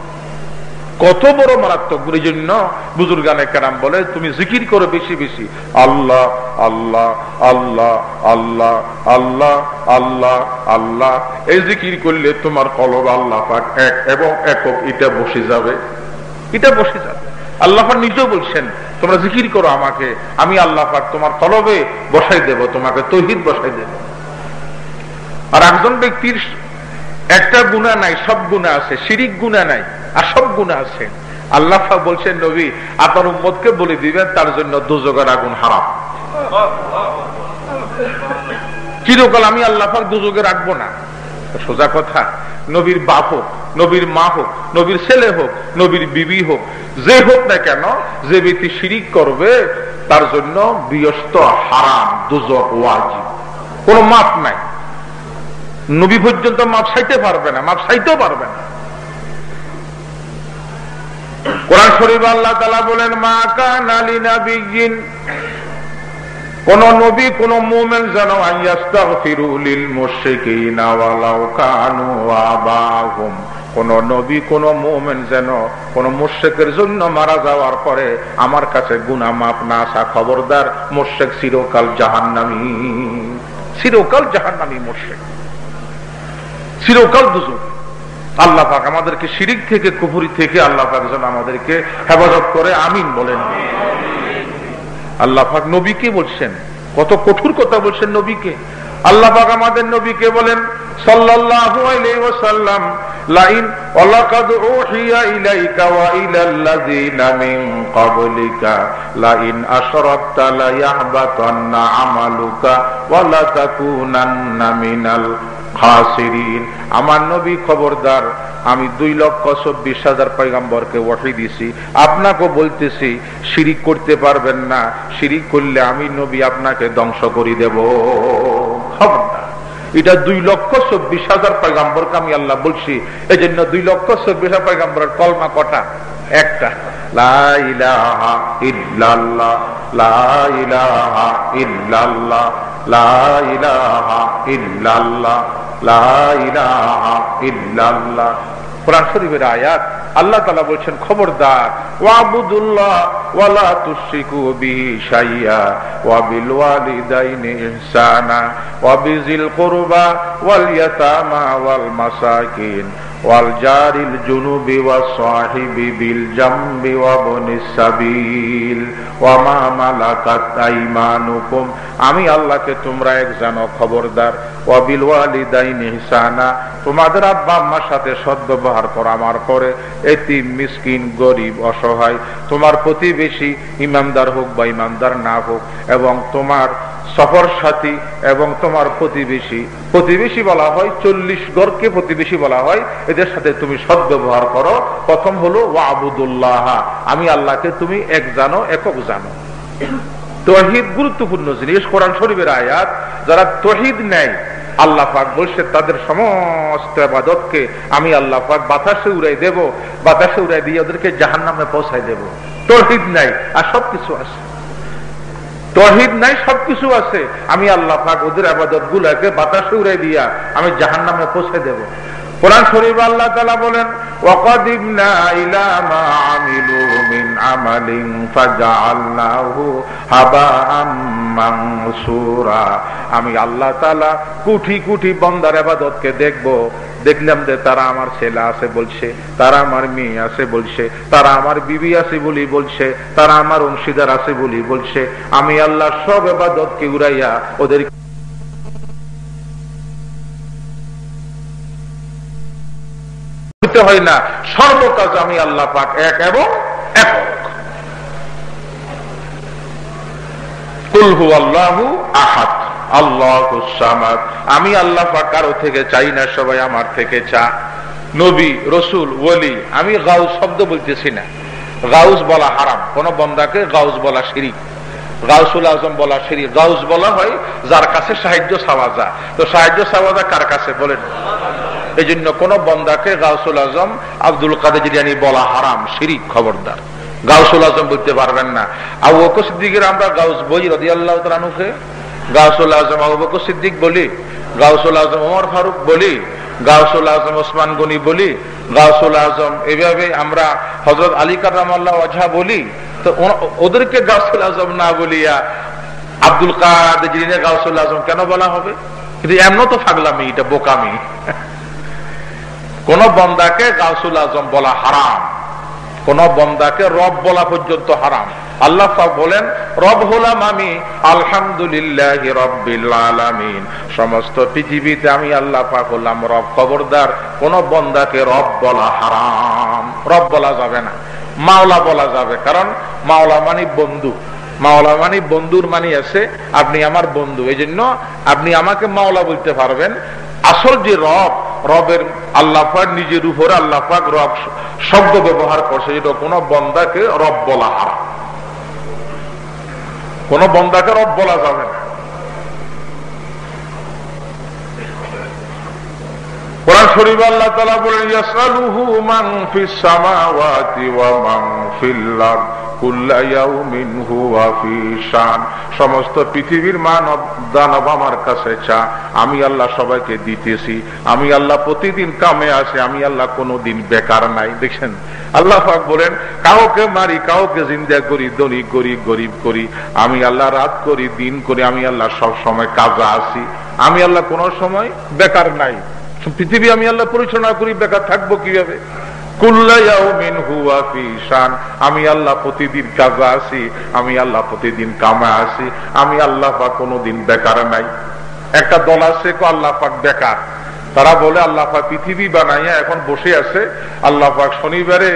কত বড় মারাত্মক এই জন্য বুজুর্গানে কেরাম বলে, তুমি জিকির করো বেশি বেশি। আল্লাহ আল্লাহ আল্লাহ আল্লাহ আল্লাহ আল্লাহ আল্লাহ। এই জিকির করলে তোমার কলব আল্লাহ পাক এক এবং একক, এটা বসে যাবে। এটা বসে যাবে। আল্লাহ নিজেও বলছেন, তোমরা জিকির করো আমাকে, আমি আল্লাহ পাক তোমার কলবে বসাই দেব, তোমাকে তহিদ বসাই দেব। আর একজন ব্যক্তির একটা গুণা নাই, সব গুণা আছে, শিরিক গুণা নাই, আর সব গুণা আছে। আল্লাহ বলছেন, নবী, আপনার উম্মতকে বলে দিবেন, তার জন্য দুযোগের আগুন হারাম। চিরকাল আমি আল্লাহ দুযোগে রাখব না। সোজা কথা, নবীর বাপ হোক, নবীর মা হোক, নবীর ছেলে হোক, নবীর বিবি হোক, যে হোক না কেন, যে ব্যক্তি শিরিক করবে, তার জন্য বিয়স্ত হারাম দুজক ওয়াজিব। কোন মাপ নাই। নবী পর্যন্ত মাপ সাইতে পারবে না, মাপ সাইতেও পারবে না। কোরআন শরীফ আল্লাহ তালা বলেন, মা কান আলী নাবিগিন কোন নবী, কোন মোমেন যেন কোন নবী, কোন মোমেন যেন কোন মোর্শেকের জন্য মারা যাওয়ার পরে আমার কাছে গুনা মাপ না আসা খবরদার মোর্শেক চিরকাল জাহান্নামি চিরকাল জাহান্নামি মোর্শেক চিরকাল দুজন আল্লাহ পাক আমাদেরকে শিরিক থেকে কুপুরি থেকে আল্লাহ পাক যেন আমাদেরকে হেফাজত করে, আমিন বলেন। আল্লাহ পাক নবীকে বলছেন, কত কঠোর কথা বলছেন নবীকে। আল্লাহ পাক আমাদের নবীকে বলেন, সাল্লাল্লাহু আলাইহি ওয়াসাল্লাম, লাইন ওয়ালাকাদ উহিয়া ইলাইকা ওয়া ইলাল্লাযিনা মিন ক্বাবলিকা, লাইন আশরাকতা লা ইয়াহবাতান্না আমালুকা ওয়া লা তাকুনান্না মিনাল আমার নবী খবরদার, আমি দুই লক্ষ চব্বিশ হাজার পয়গাম্বরকে ওয়াহি দিছি। আপনাকে বলতেছি, শিরিক করতে পারবেন না। শিরিক করলে আমি নবী আপনাকে ধ্বংস করে দেব। খবরদার। এটা দুই লক্ষ চব্বিশ হাজার পয়গাম্বরকে আমি আল্লাহ বলছি। এই জন্য দুই লক্ষ চব্বিশ হাজার পয়গাম্বরের কলমা কটা? একটা। শরীফের আয়াত আল্লাহ তালা বলছেন খবরদার ওয়াবুদুল্লাহ ওয়ালা শাইয়া মাসাকিন। والجار الجنوب والصاحب بالجنب وابن السبيل وما ملكت ايمانكم আমি আল্লাহকে তোমরা এক জানো খবরদার ওয়াবিল ওয়ালিদাইন ইহসানা তোমাদের আব্বা আম্মার সাথে সদ্ব্যবহার করা আমার পরে এতিম মিসকিন গরিব অসহায় তোমার প্রতিবেশী ইমানদার হোক বা ইমানদার না হোক এবং তোমার সফর সাথী এবং তোমার প্রতিবেশী। প্রতিবেশী বলা হয় চল্লিশ গড়কে প্রতিবেশী বলা হয়। এদের সাথে তুমি সদ্ব্যবহার করো। প্রথম হলো ওয়াবুদুল্লাহ। আমি আল্লাহকে তুমি এক জানো, একক জানো। তহিদ গুরুত্বপূর্ণ জিনিস। কোরআন শরীফের আয়াত, যারা তহিদ নেয়, আল্লাহ পাক বলছে, তাদের সমস্ত আবাদতকে আমি আল্লাহ পাক বাতাসে উড়াই দেব। বাতাসে উড়াই দিয়ে ওদেরকে জাহান নামে পৌঁছাই দেব। তহিদ নাই আর সবকিছু আছে। তহিদ নাই, সবকিছু আছে। আমি আল্লাহ পাক ওদের আবাদত গুলাকে বাতাসে উড়াই দিয়া আমি জাহান নামে পৌঁছে দেব। কোরআন শরীফ আল্লাহ তালা বলেন وقدمنا إلى ما عملوا من عمل فجعلناه هباء منصورا আমি আল্লাহ তালা কুঠি কুঠি বন্দার আবাদতকে দেখব দেখলাম যে তারা আমার ছেলে আছে বলছে তারা আমার মেয়ে আছে বলছে তারা আমার বিবি আছে বলি বলছে তারা আমার অংশীদার আছে বলি বলছে আমি আল্লাহ সব এবাদতকে উড়াইয়া ওদের হয় না। সর্বকাজ আমি আল্লাহ পাক এক এবং একক। কুলহু আল্লাহু আহাদ। আল্লাহ আমি আল্লাহ পাক কারও থেকে চাই না, সবাই আমার থেকে চা। নবী, রসুল ওলি আমি গাউস শব্দ বলতেছি না। গাউস বলা হারাম। কোন বন্দাকে গাউস বলা শিরিক। গাউসুল আজম বলা শিরিক। গাউস বলা হয়, যার কাছে সাহায্য সাওয়াজা তো সাহায্য সাওয়াজা কার কাছে? বলেন। এই জন্য কোন বন্দাকে গাউসুল আজম আব্দুল কাদের জিরিয়ানি বলা হারাম, শিরিক, খবরদার। গাউসুল আজম বলতে পারবেন না। আবু বকর সিদ্দিকের আমরা গাউস বই রদি গাউসুল আজম আবু বকর সিদ্দিক বলি, গাউসুল আজম ওমর ফারুক বলি, গাউসুল আজম ওসমান গনি বলি, গাউসুল আজম এভাবে আমরা হজরত আলী কারামাল্লাহ ওঝা বলি। তো ওদেরকে গাউসুল আজম না বলিয়া আব্দুল কাদের গাউসুল আজম কেন বলা হবে? কিন্তু এমন তো ফাগলামি এটা বোকামি। কোন বন্দাকে গাউসুল আজম বলা হারাম, কোন বন্দাকে রব বলা পর্যন্ত হারাম। আল্লাহ বলেন, রব হলাম আমি, আলহামদুলিল্লাহ রব্বিল সমস্ত পৃথিবীতে আমি আল্লাহ পাক হলাম রব, খবরদার। কোন বন্দাকে রব বলা হারাম। রব বলা যাবে না, মাওলা বলা যাবে। কারণ মাওলা মানে বন্ধু। মাওলা মানে বন্ধুর মানে আছে, আপনি আমার বন্ধু। এই জন্য আপনি আমাকে মাওলা বলতে পারবেন। আসল যে রব রবের আল্লাফাক নিজের উপরে আল্লাফাক রব শব্দ ব্যবহার করছে যেটা কোন বন্দাকে রব বলা হারা কোন বন্দাকে রব বলা যাবে না। কোরআন শরীফ আল্লাহ তাআলা বলেন, ইয়াসআলুহু মান ফিস সামাওয়াতি ওয়া মান ফিল আরদ সমস্ত পৃথিবীর মানব দানব আমার কাছে চা, আমি আল্লাহ সবাইকে দিতেছি, আমি আল্লাহ প্রতিদিন কামে আসে, আমি আল্লাহ কোনোদিন বেকার নাই। দেখছেন? আল্লাহ পাক বলেন, কাউকে মারি, কাউকে জিন্দা করি দরিব করি, গরিব করি, আমি আল্লাহ রাত করি, দিন করি, আমি আল্লাহ সব সময় কাজা আছি আমি আল্লাহ কোন সময় বেকার নাই। পৃথিবী আমি আল্লাহ পরিচালনা করি, বেকার থাকব কীভাবে? আমি আল্লাহ প্রতিদিন কাজা আছি, আমি আল্লাহ প্রতিদিন কামা আছি, আমি আল্লাহ পাক কোনোদিন বেকার নাই। একটা দল আছে আল্লাহ পাক বেকার। তারা বলে, আল্লাহ পাক পৃথিবী বানাইয়া এখন বসে আছে। আল্লাহ পাক শনিবারে,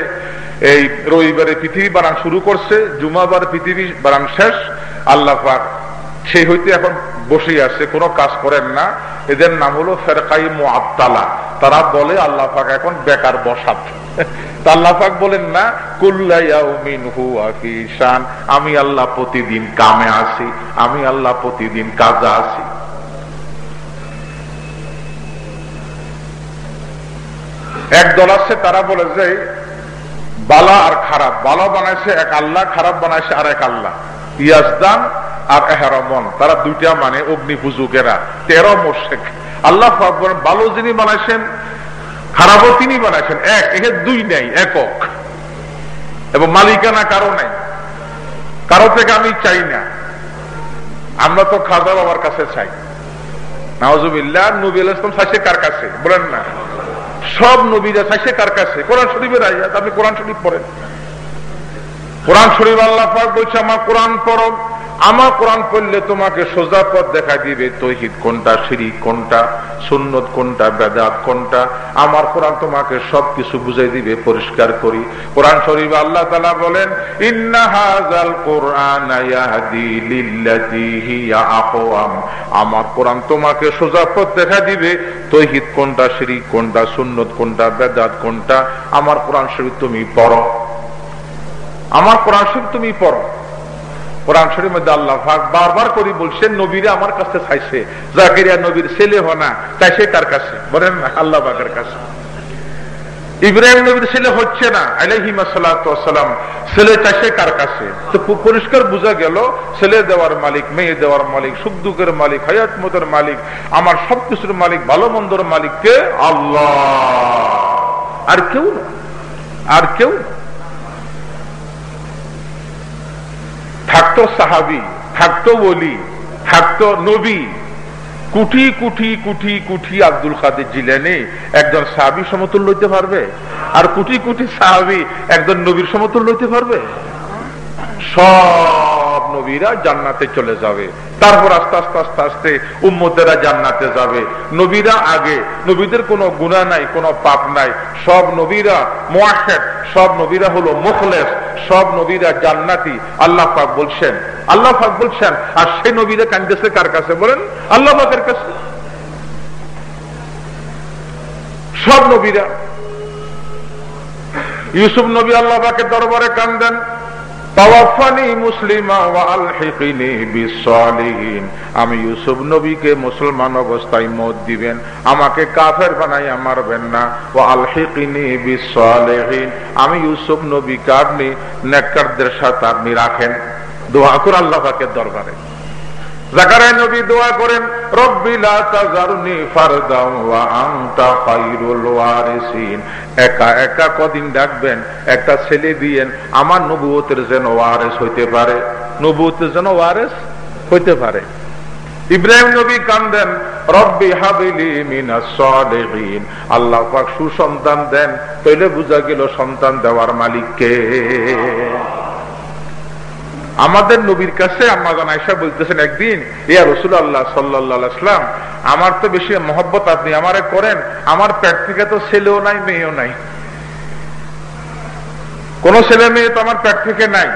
এই রবিবারে পৃথিবী বানান শুরু করছে, জুমাবার পৃথিবী বানান শেষ। আল্লাহ পাক সেই হইতে এখন বসে আছে, কোনো কাজ করেন না। এদের নাম হলো ফেরকাই মোয়াত্তালা তারা বলে, আল্লাহ পাক এখন বেকার বসাত। আল্লাহ পাক বলেন, না আমি আল্লাহ প্রতিদিন কামে আমি আল্লাহ প্রতিদিন কাজে এক দল আছে, তারা বলে যে, বালা আর খারাপ। বালা বানাইছে এক আল্লাহ, খারাপ বানাইছে আর এক আল্লাহ। ইয়াজদান আর এহারমন, তারা দুইটা মানে অগ্নি পুজুকেরা তেরো মোশেক। আল্লাহ ভালো যিনি বানাইছেন খারাপও তিনি বানাইছেন, এক একে দুই নেই, একক। এবং মালিকানা কারও নাই। কারও থেকে আমি চাই না। আমরা তো খাজা বাবার কাছে চাই। নওয়াজুবিল্লাহ নবী ইসলাম চাইছে কার কাছে? বলেন না। সব নবীরা চাইছে কার কাছে? কোরআন শরীফের আয়াত, আপনি কোরআন শরীফ পড়েন। কোরআন শরীফ আল্লাহ বলছে, আমার কোরআন পড়ো। আমার কোরআন পড়লে তোমাকে সোজা পথ দেখা দিবে, তৈহিদ কোনটা, শিরিক কোনটা, সুন্নত কোনটা, বেদাত কোনটা। আমার কোরআন তোমাকে সবকিছু বুঝাই দিবে, পরিষ্কার করি। কোরআন শরীফ আল্লাহ তালা বলেন ইন্নাহাজাল কোরআন আমার কোরআন তোমাকে সোজা পথ দেখা দিবে, তৈহিদ কোনটা, শিরিক কোনটা, সুন্নত কোনটা, বেদাত কোনটা। আমার কোরআন শরীফ তুমি পড়ো। আমার কোরআন শরীফ তুমি পড়ো। কোরআন শরীফ মধ্যে আল্লাহ বারবার করে বলছেন, নবীরে আমার কাছে চাইছে। জাকিরিয়া নবীর ছেলে হনা চাইছে কার কাছে। বলেন আল্লাহ বাগের কাছে। ইব্রাহিম নবীর ছেলে হচ্ছে না আলহিমাসাল্লাম ছেলে চাইছে কার কাছে? তো পরিষ্কার বোঝা গেল, ছেলে দেওয়ার মালিক, মেয়ে দেওয়ার মালিক, সুখ দুঃখের মালিক, হায়াত মতের মালিক, আমার সবকিছুর মালিক, ভালো মন্দর মালিককে আল্লাহ। আর কেউ না। আর কেউ না। থাকতো সাহাবি, থাকতো বলি থাকতো নবী। কুঠি কুঠি কুঠি কুঠি আব্দুল কাদের জিলেনে একজন সাহাবি সমতুল লইতে পারবে? আর কুটি কুটি সাহাবি একজন নবীর সমতুল লইতে পারবে? সব নবীরা জান্নাতে চলে যাবে। তারপর আস্তে আস্তে আস্তে আস্তে উম্মতেরা জান্নাতে যাবে। নবীরা আগে, নবীদের কোনো গুণা নাই, কোনো পাপ নাই। সব নবীরা মোয়াশেদ সব নবীরা হলো মুখলেস সব নবীরা জান্নাতি। আল্লাহ পাক বলছেন, আল্লাহ পাক বলছেন, আর সেই নবীরা কান্দেছে কার কাছে বলেন? আল্লাহ পাকের কাছে। সব নবীরা ইউসুফ নবী আল্লাহ পাকের দরবারে কান্দেন। আমি ইউসুফ নবীকে মুসলমান অবস্থায় মত দিবেন, আমাকে কাফের বানাই মারবেন না। ও আলহিকিনি বিশ্বহীন আমি ইউসুফ নবী আপনি নেককারদের সাথে আপনি রাখেন। দোয়া করে আল্লাহকে দরবারে। জাকারায় নবী দোয়া করেন রব্বিলা ওয়া আনতা ওয়ারিসিন। একা একা কদিন ডাকবেন, একটা ছেলে দিয়েন, আমার নবুয়তের যেন ওয়ারেস হইতে পারে। নবুয়তের যেন ওয়ারেস হইতে পারে। ইব্রাহিম নবী কান্দেন, রব্বি হাবিলি আল্লাহ পাক সুসন্তান দেন, তইলে বুঝা গেল সন্তান দেওয়ার মালিককে। আমাদের নবীর কাছে আমাজন আয়সা বলতেছেন, একদিন, ইয়া রসুল আল্লাহ সাল্লাহাম আমার তো বেশি মহব্বত আপনি আমারে করেন, আমার পেট থেকে তো ছেলেও নাই, মেয়েও নাই। কোন ছেলে মেয়ে তো আমার পেট থেকে নাই।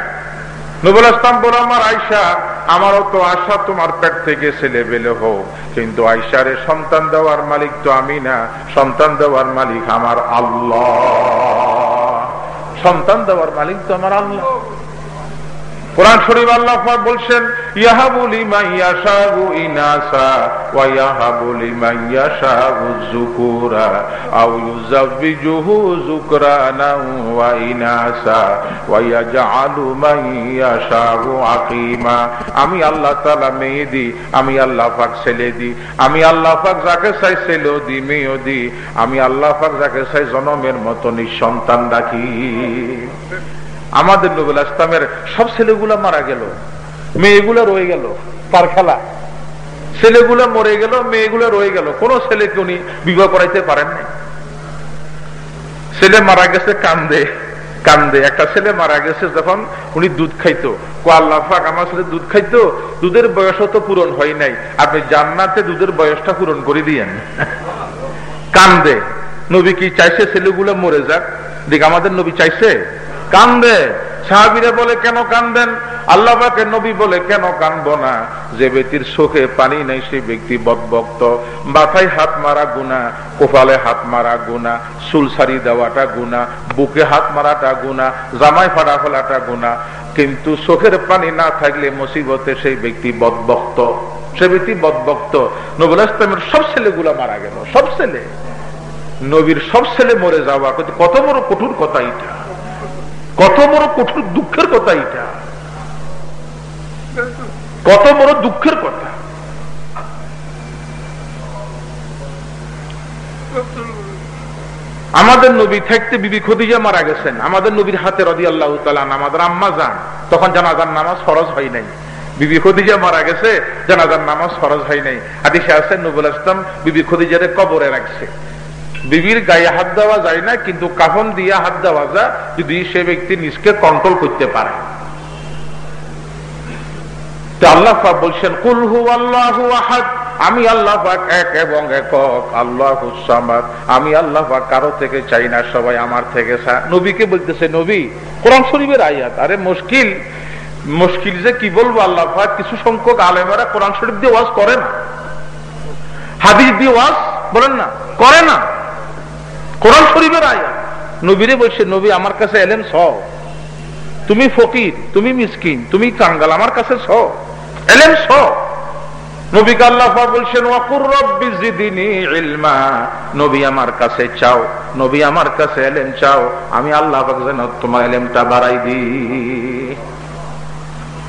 নবুল আসলাম বলো, আমার আয়সা আমারও তো আশা তোমার পেট থেকে ছেলে বেলে হোক। কিন্তু আয়সারে সন্তান দেওয়ার মালিক তো আমি না। সন্তান দেওয়ার মালিক আমার আল্লাহ। সন্তান দেওয়ার মালিক তো আমার আল্লাহ। কোরআন শরীফ আল্লাহ বলছেন, ইয়াহাবু লিমান ইয়াশাউ ইনাসা ওয়া ইয়াহাবু লিমান ইয়াশাউ যুকুরা আও ইউযাব্বিজুহু যুকরানা ওয়া ইনাসা ওয়া ইয়াজআলু ইয়াশাউ আকীমা। আমি আল্লাহ তাআলা মেয়ে দি, আমি আল্লাহ পাক ছেলে দি, আমি আল্লাহ পাক যাকে চাই ছেলেও দি, মেয়েও দি, আমি আল্লাহ পাক যাকে চাই জনমের মতো নিঃসন্তান রাখি। আমাদের নবুল ইসলামের সব ছেলেগুলা মারা গেল, মেয়েগুলা রয়ে গেল তার খেলা। ছেলেগুলা মরে গেল, মেয়েগুলা রয়ে গেল। কোন ছেলেকে উনি বিবাহ করাইতে পারেন নাই। ছেলে মারা গেছে কান্দে কান্দে। একটা ছেলে মারা গেছে যখন উনি দুধ খাইতো। কো আল্লাহ ফাক আমার ছেলে দুধ খাইতো? দুধের বয়সও তো পূরণ হয় নাই। আপনি জান্নাতে দুধের বয়সটা পূরণ করে দিয়েন। কান্দে। নবী কি চাইছে ছেলেগুলো মরে যাক? দেখ, আমাদের নবী চাইছে কান্দে। সাহাবিরা বলে, কেন কান্দেন? আল্লাহকে নবী বলে, কেন কানব না? যে ব্যক্তির চোখে পানি নেই, সেই ব্যক্তি বদভক্ত মাথায় হাত মারা গুনা কোপালে হাত মারা গুনা চুল সারি দেওয়াটা গুনা বুকে হাত মারাটা গুনা জামাই ফাড়া ফেলাটা গুনা কিন্তু চোখের পানি না থাকলে মুসিবতে সেই ব্যক্তি বদভক্ত সে ব্যক্তি বদভক্ত নবুল ইসলামের সব ছেলেগুলা মারা গেল, সব ছেলে। নবীর সব ছেলে মরে যাওয়া, কত বড় কঠোর কথা এটা। কত বড় কঠোর দুঃখের কথা এটা? কত বড় দুঃখের কথা? আমাদের নবী থাকতে বিবি খদিজা মারা গেছেন। আমাদের নবীর হাতে রদি আল্লাহ আমাদের আম্মা যান। তখন জানাজার নামাজ ফরজ হয় নাই। বিবি খদিজা মারা গেছে, জানাজার নামাজ ফরজ হয় নাই। আদিসে আছেন নবুল ইসলাম বিবি খদিজারে কবরে রাখছে। বিবির গায়ে হাত দেওয়া যায় না, কিন্তু কাফন দিয়ে হাত দেওয়া যায়, যদি সে ব্যক্তি নিজকে কন্ট্রোল করতে পারে। আল্লাহ বলছেন কুলহু আল্লাহ আমি আল্লাহ এক এবং একক, আল্লাহ আমি আল্লাহ কারও থেকে চাই না, সবাই আমার থেকে নবীকে বলতেছে, নবী, কোরআন শরীফের আয়াত, আরে মুশকিল মুশকিল যে কি বলব আল্লাহ কিছু সংখ্যক আলেমেরা কোরআন শরীফ দিয়ে ওয়াজ করে না। হাদিস দিয়ে ওয়াজ বলেন না, করে না। কোরআন শরীফের আয়াত। নবীরে বলছে, নবী, আমার কাছে এলেন স তুমি ফকির, তুমি মিসকিন, তুমি কাঙ্গাল, আমার কাছে ছ এলেন স আমার কাছে চাও। নবী, আমার কাছে এলেন, চাও। আমি আল্লাহ তোমার এলেমটা বাড়াই দি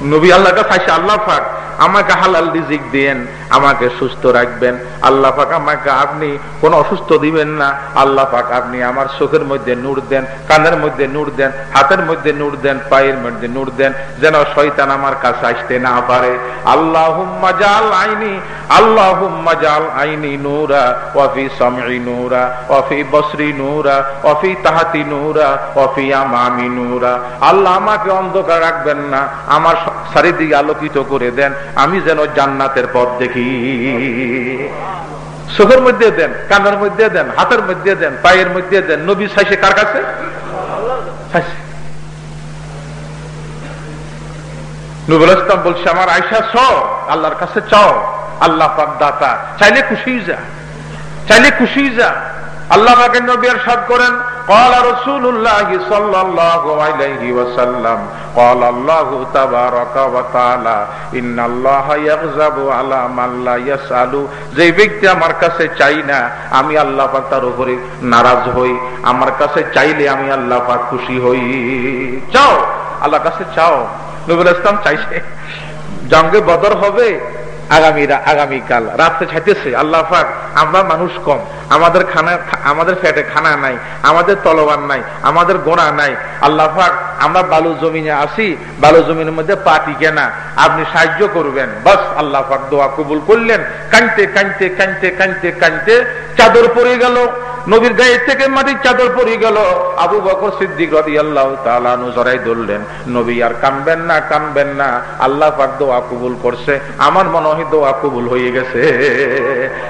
নবী আল্লাহ কাছে আল্লাহ পাক আমাকে হালাল রিজিক দেন আমাকে সুস্থ রাখবেন। আল্লাহ পাক আমাকে আপনি কোন অসুস্থ দিবেন না। আল্লাহ পাক আপনি আমার চোখের মধ্যে নূর দেন, কানের মধ্যে নূর দেন, হাতের মধ্যে নূর দেন, পায়ের মধ্যে নূর দেন, যেন শয়তান আমার কাছে আসতে না পারে। আল্লাহ জাল আইনি আল্লাহ জাল আইনি নূরা ওয়াফি সামঈ নূরা ওয়াফি বসরি নূরা ওয়াফি তাহাতি নূরা ওয়াফি আমামি নূরা। আল্লাহ আমাকে অন্ধকার রাখবেন না, আমার চারিদিকে আলোকিত করে দেন, আমি যেন জান্নাতের পথ দেখি। চোখের মধ্যে দেন, কানের মধ্যে দেন, হাতের মধ্যে দেন, পায়ের মধ্যে দেন, নবী সাইসে কার কাছে? নবুল ইসলাম বলছে, আমার আয়সা ছ আল্লাহর কাছে চাও আল্লাহ পাক দাতা, চাইলে খুশি যা, চাইলে খুশি যা। আল্লাহ পাকের নবী সাদ করেন قال رسول الله صلى الله عليه وسلم قال الله تبارك وتعالى ان الله يغضب على من لا يسأل যে ব্যক্তি আমার কাছে চাই না আমি আল্লাহ পাক তার উপরে নারাজ হই আমার কাছে চাইলে আমি আল্লাহ পাক খুশি হই চাও আল্লাহ কাছে চাও নবুল ইসলাম চাইছে জঙ্গে বদর হবে আগামীরা, আগামীকাল। রাত্রে ছাইতেছে আল্লাহ ফাক আমরা মানুষ কম। আমাদের খানা, আমাদের ফ্যাটে খানা নাই, আমাদের তলবান নাই, আমাদের গোড়া নাই। আল্লাহ ফাক আমরা বালু জমিনে আসি, বালু জমিনের মধ্যে পাটি কেনা। আপনি সাহায্য করবেন। বাস, আল্লাহ ফাক দোয়া কবুল করলেন। কানতে কানতে কানতে কানতে কানতে চাদর পরে গেল। নবীর গায়ে থেকে মাটির চাদর পরে গেল। আবু বকর সিদ্দিক ধরলেন, নবী আর না না, আল্লাহ পাক দোয়া কবুল করছে। আমার মনে হয় দোয়া কবুল হয়ে গেছে।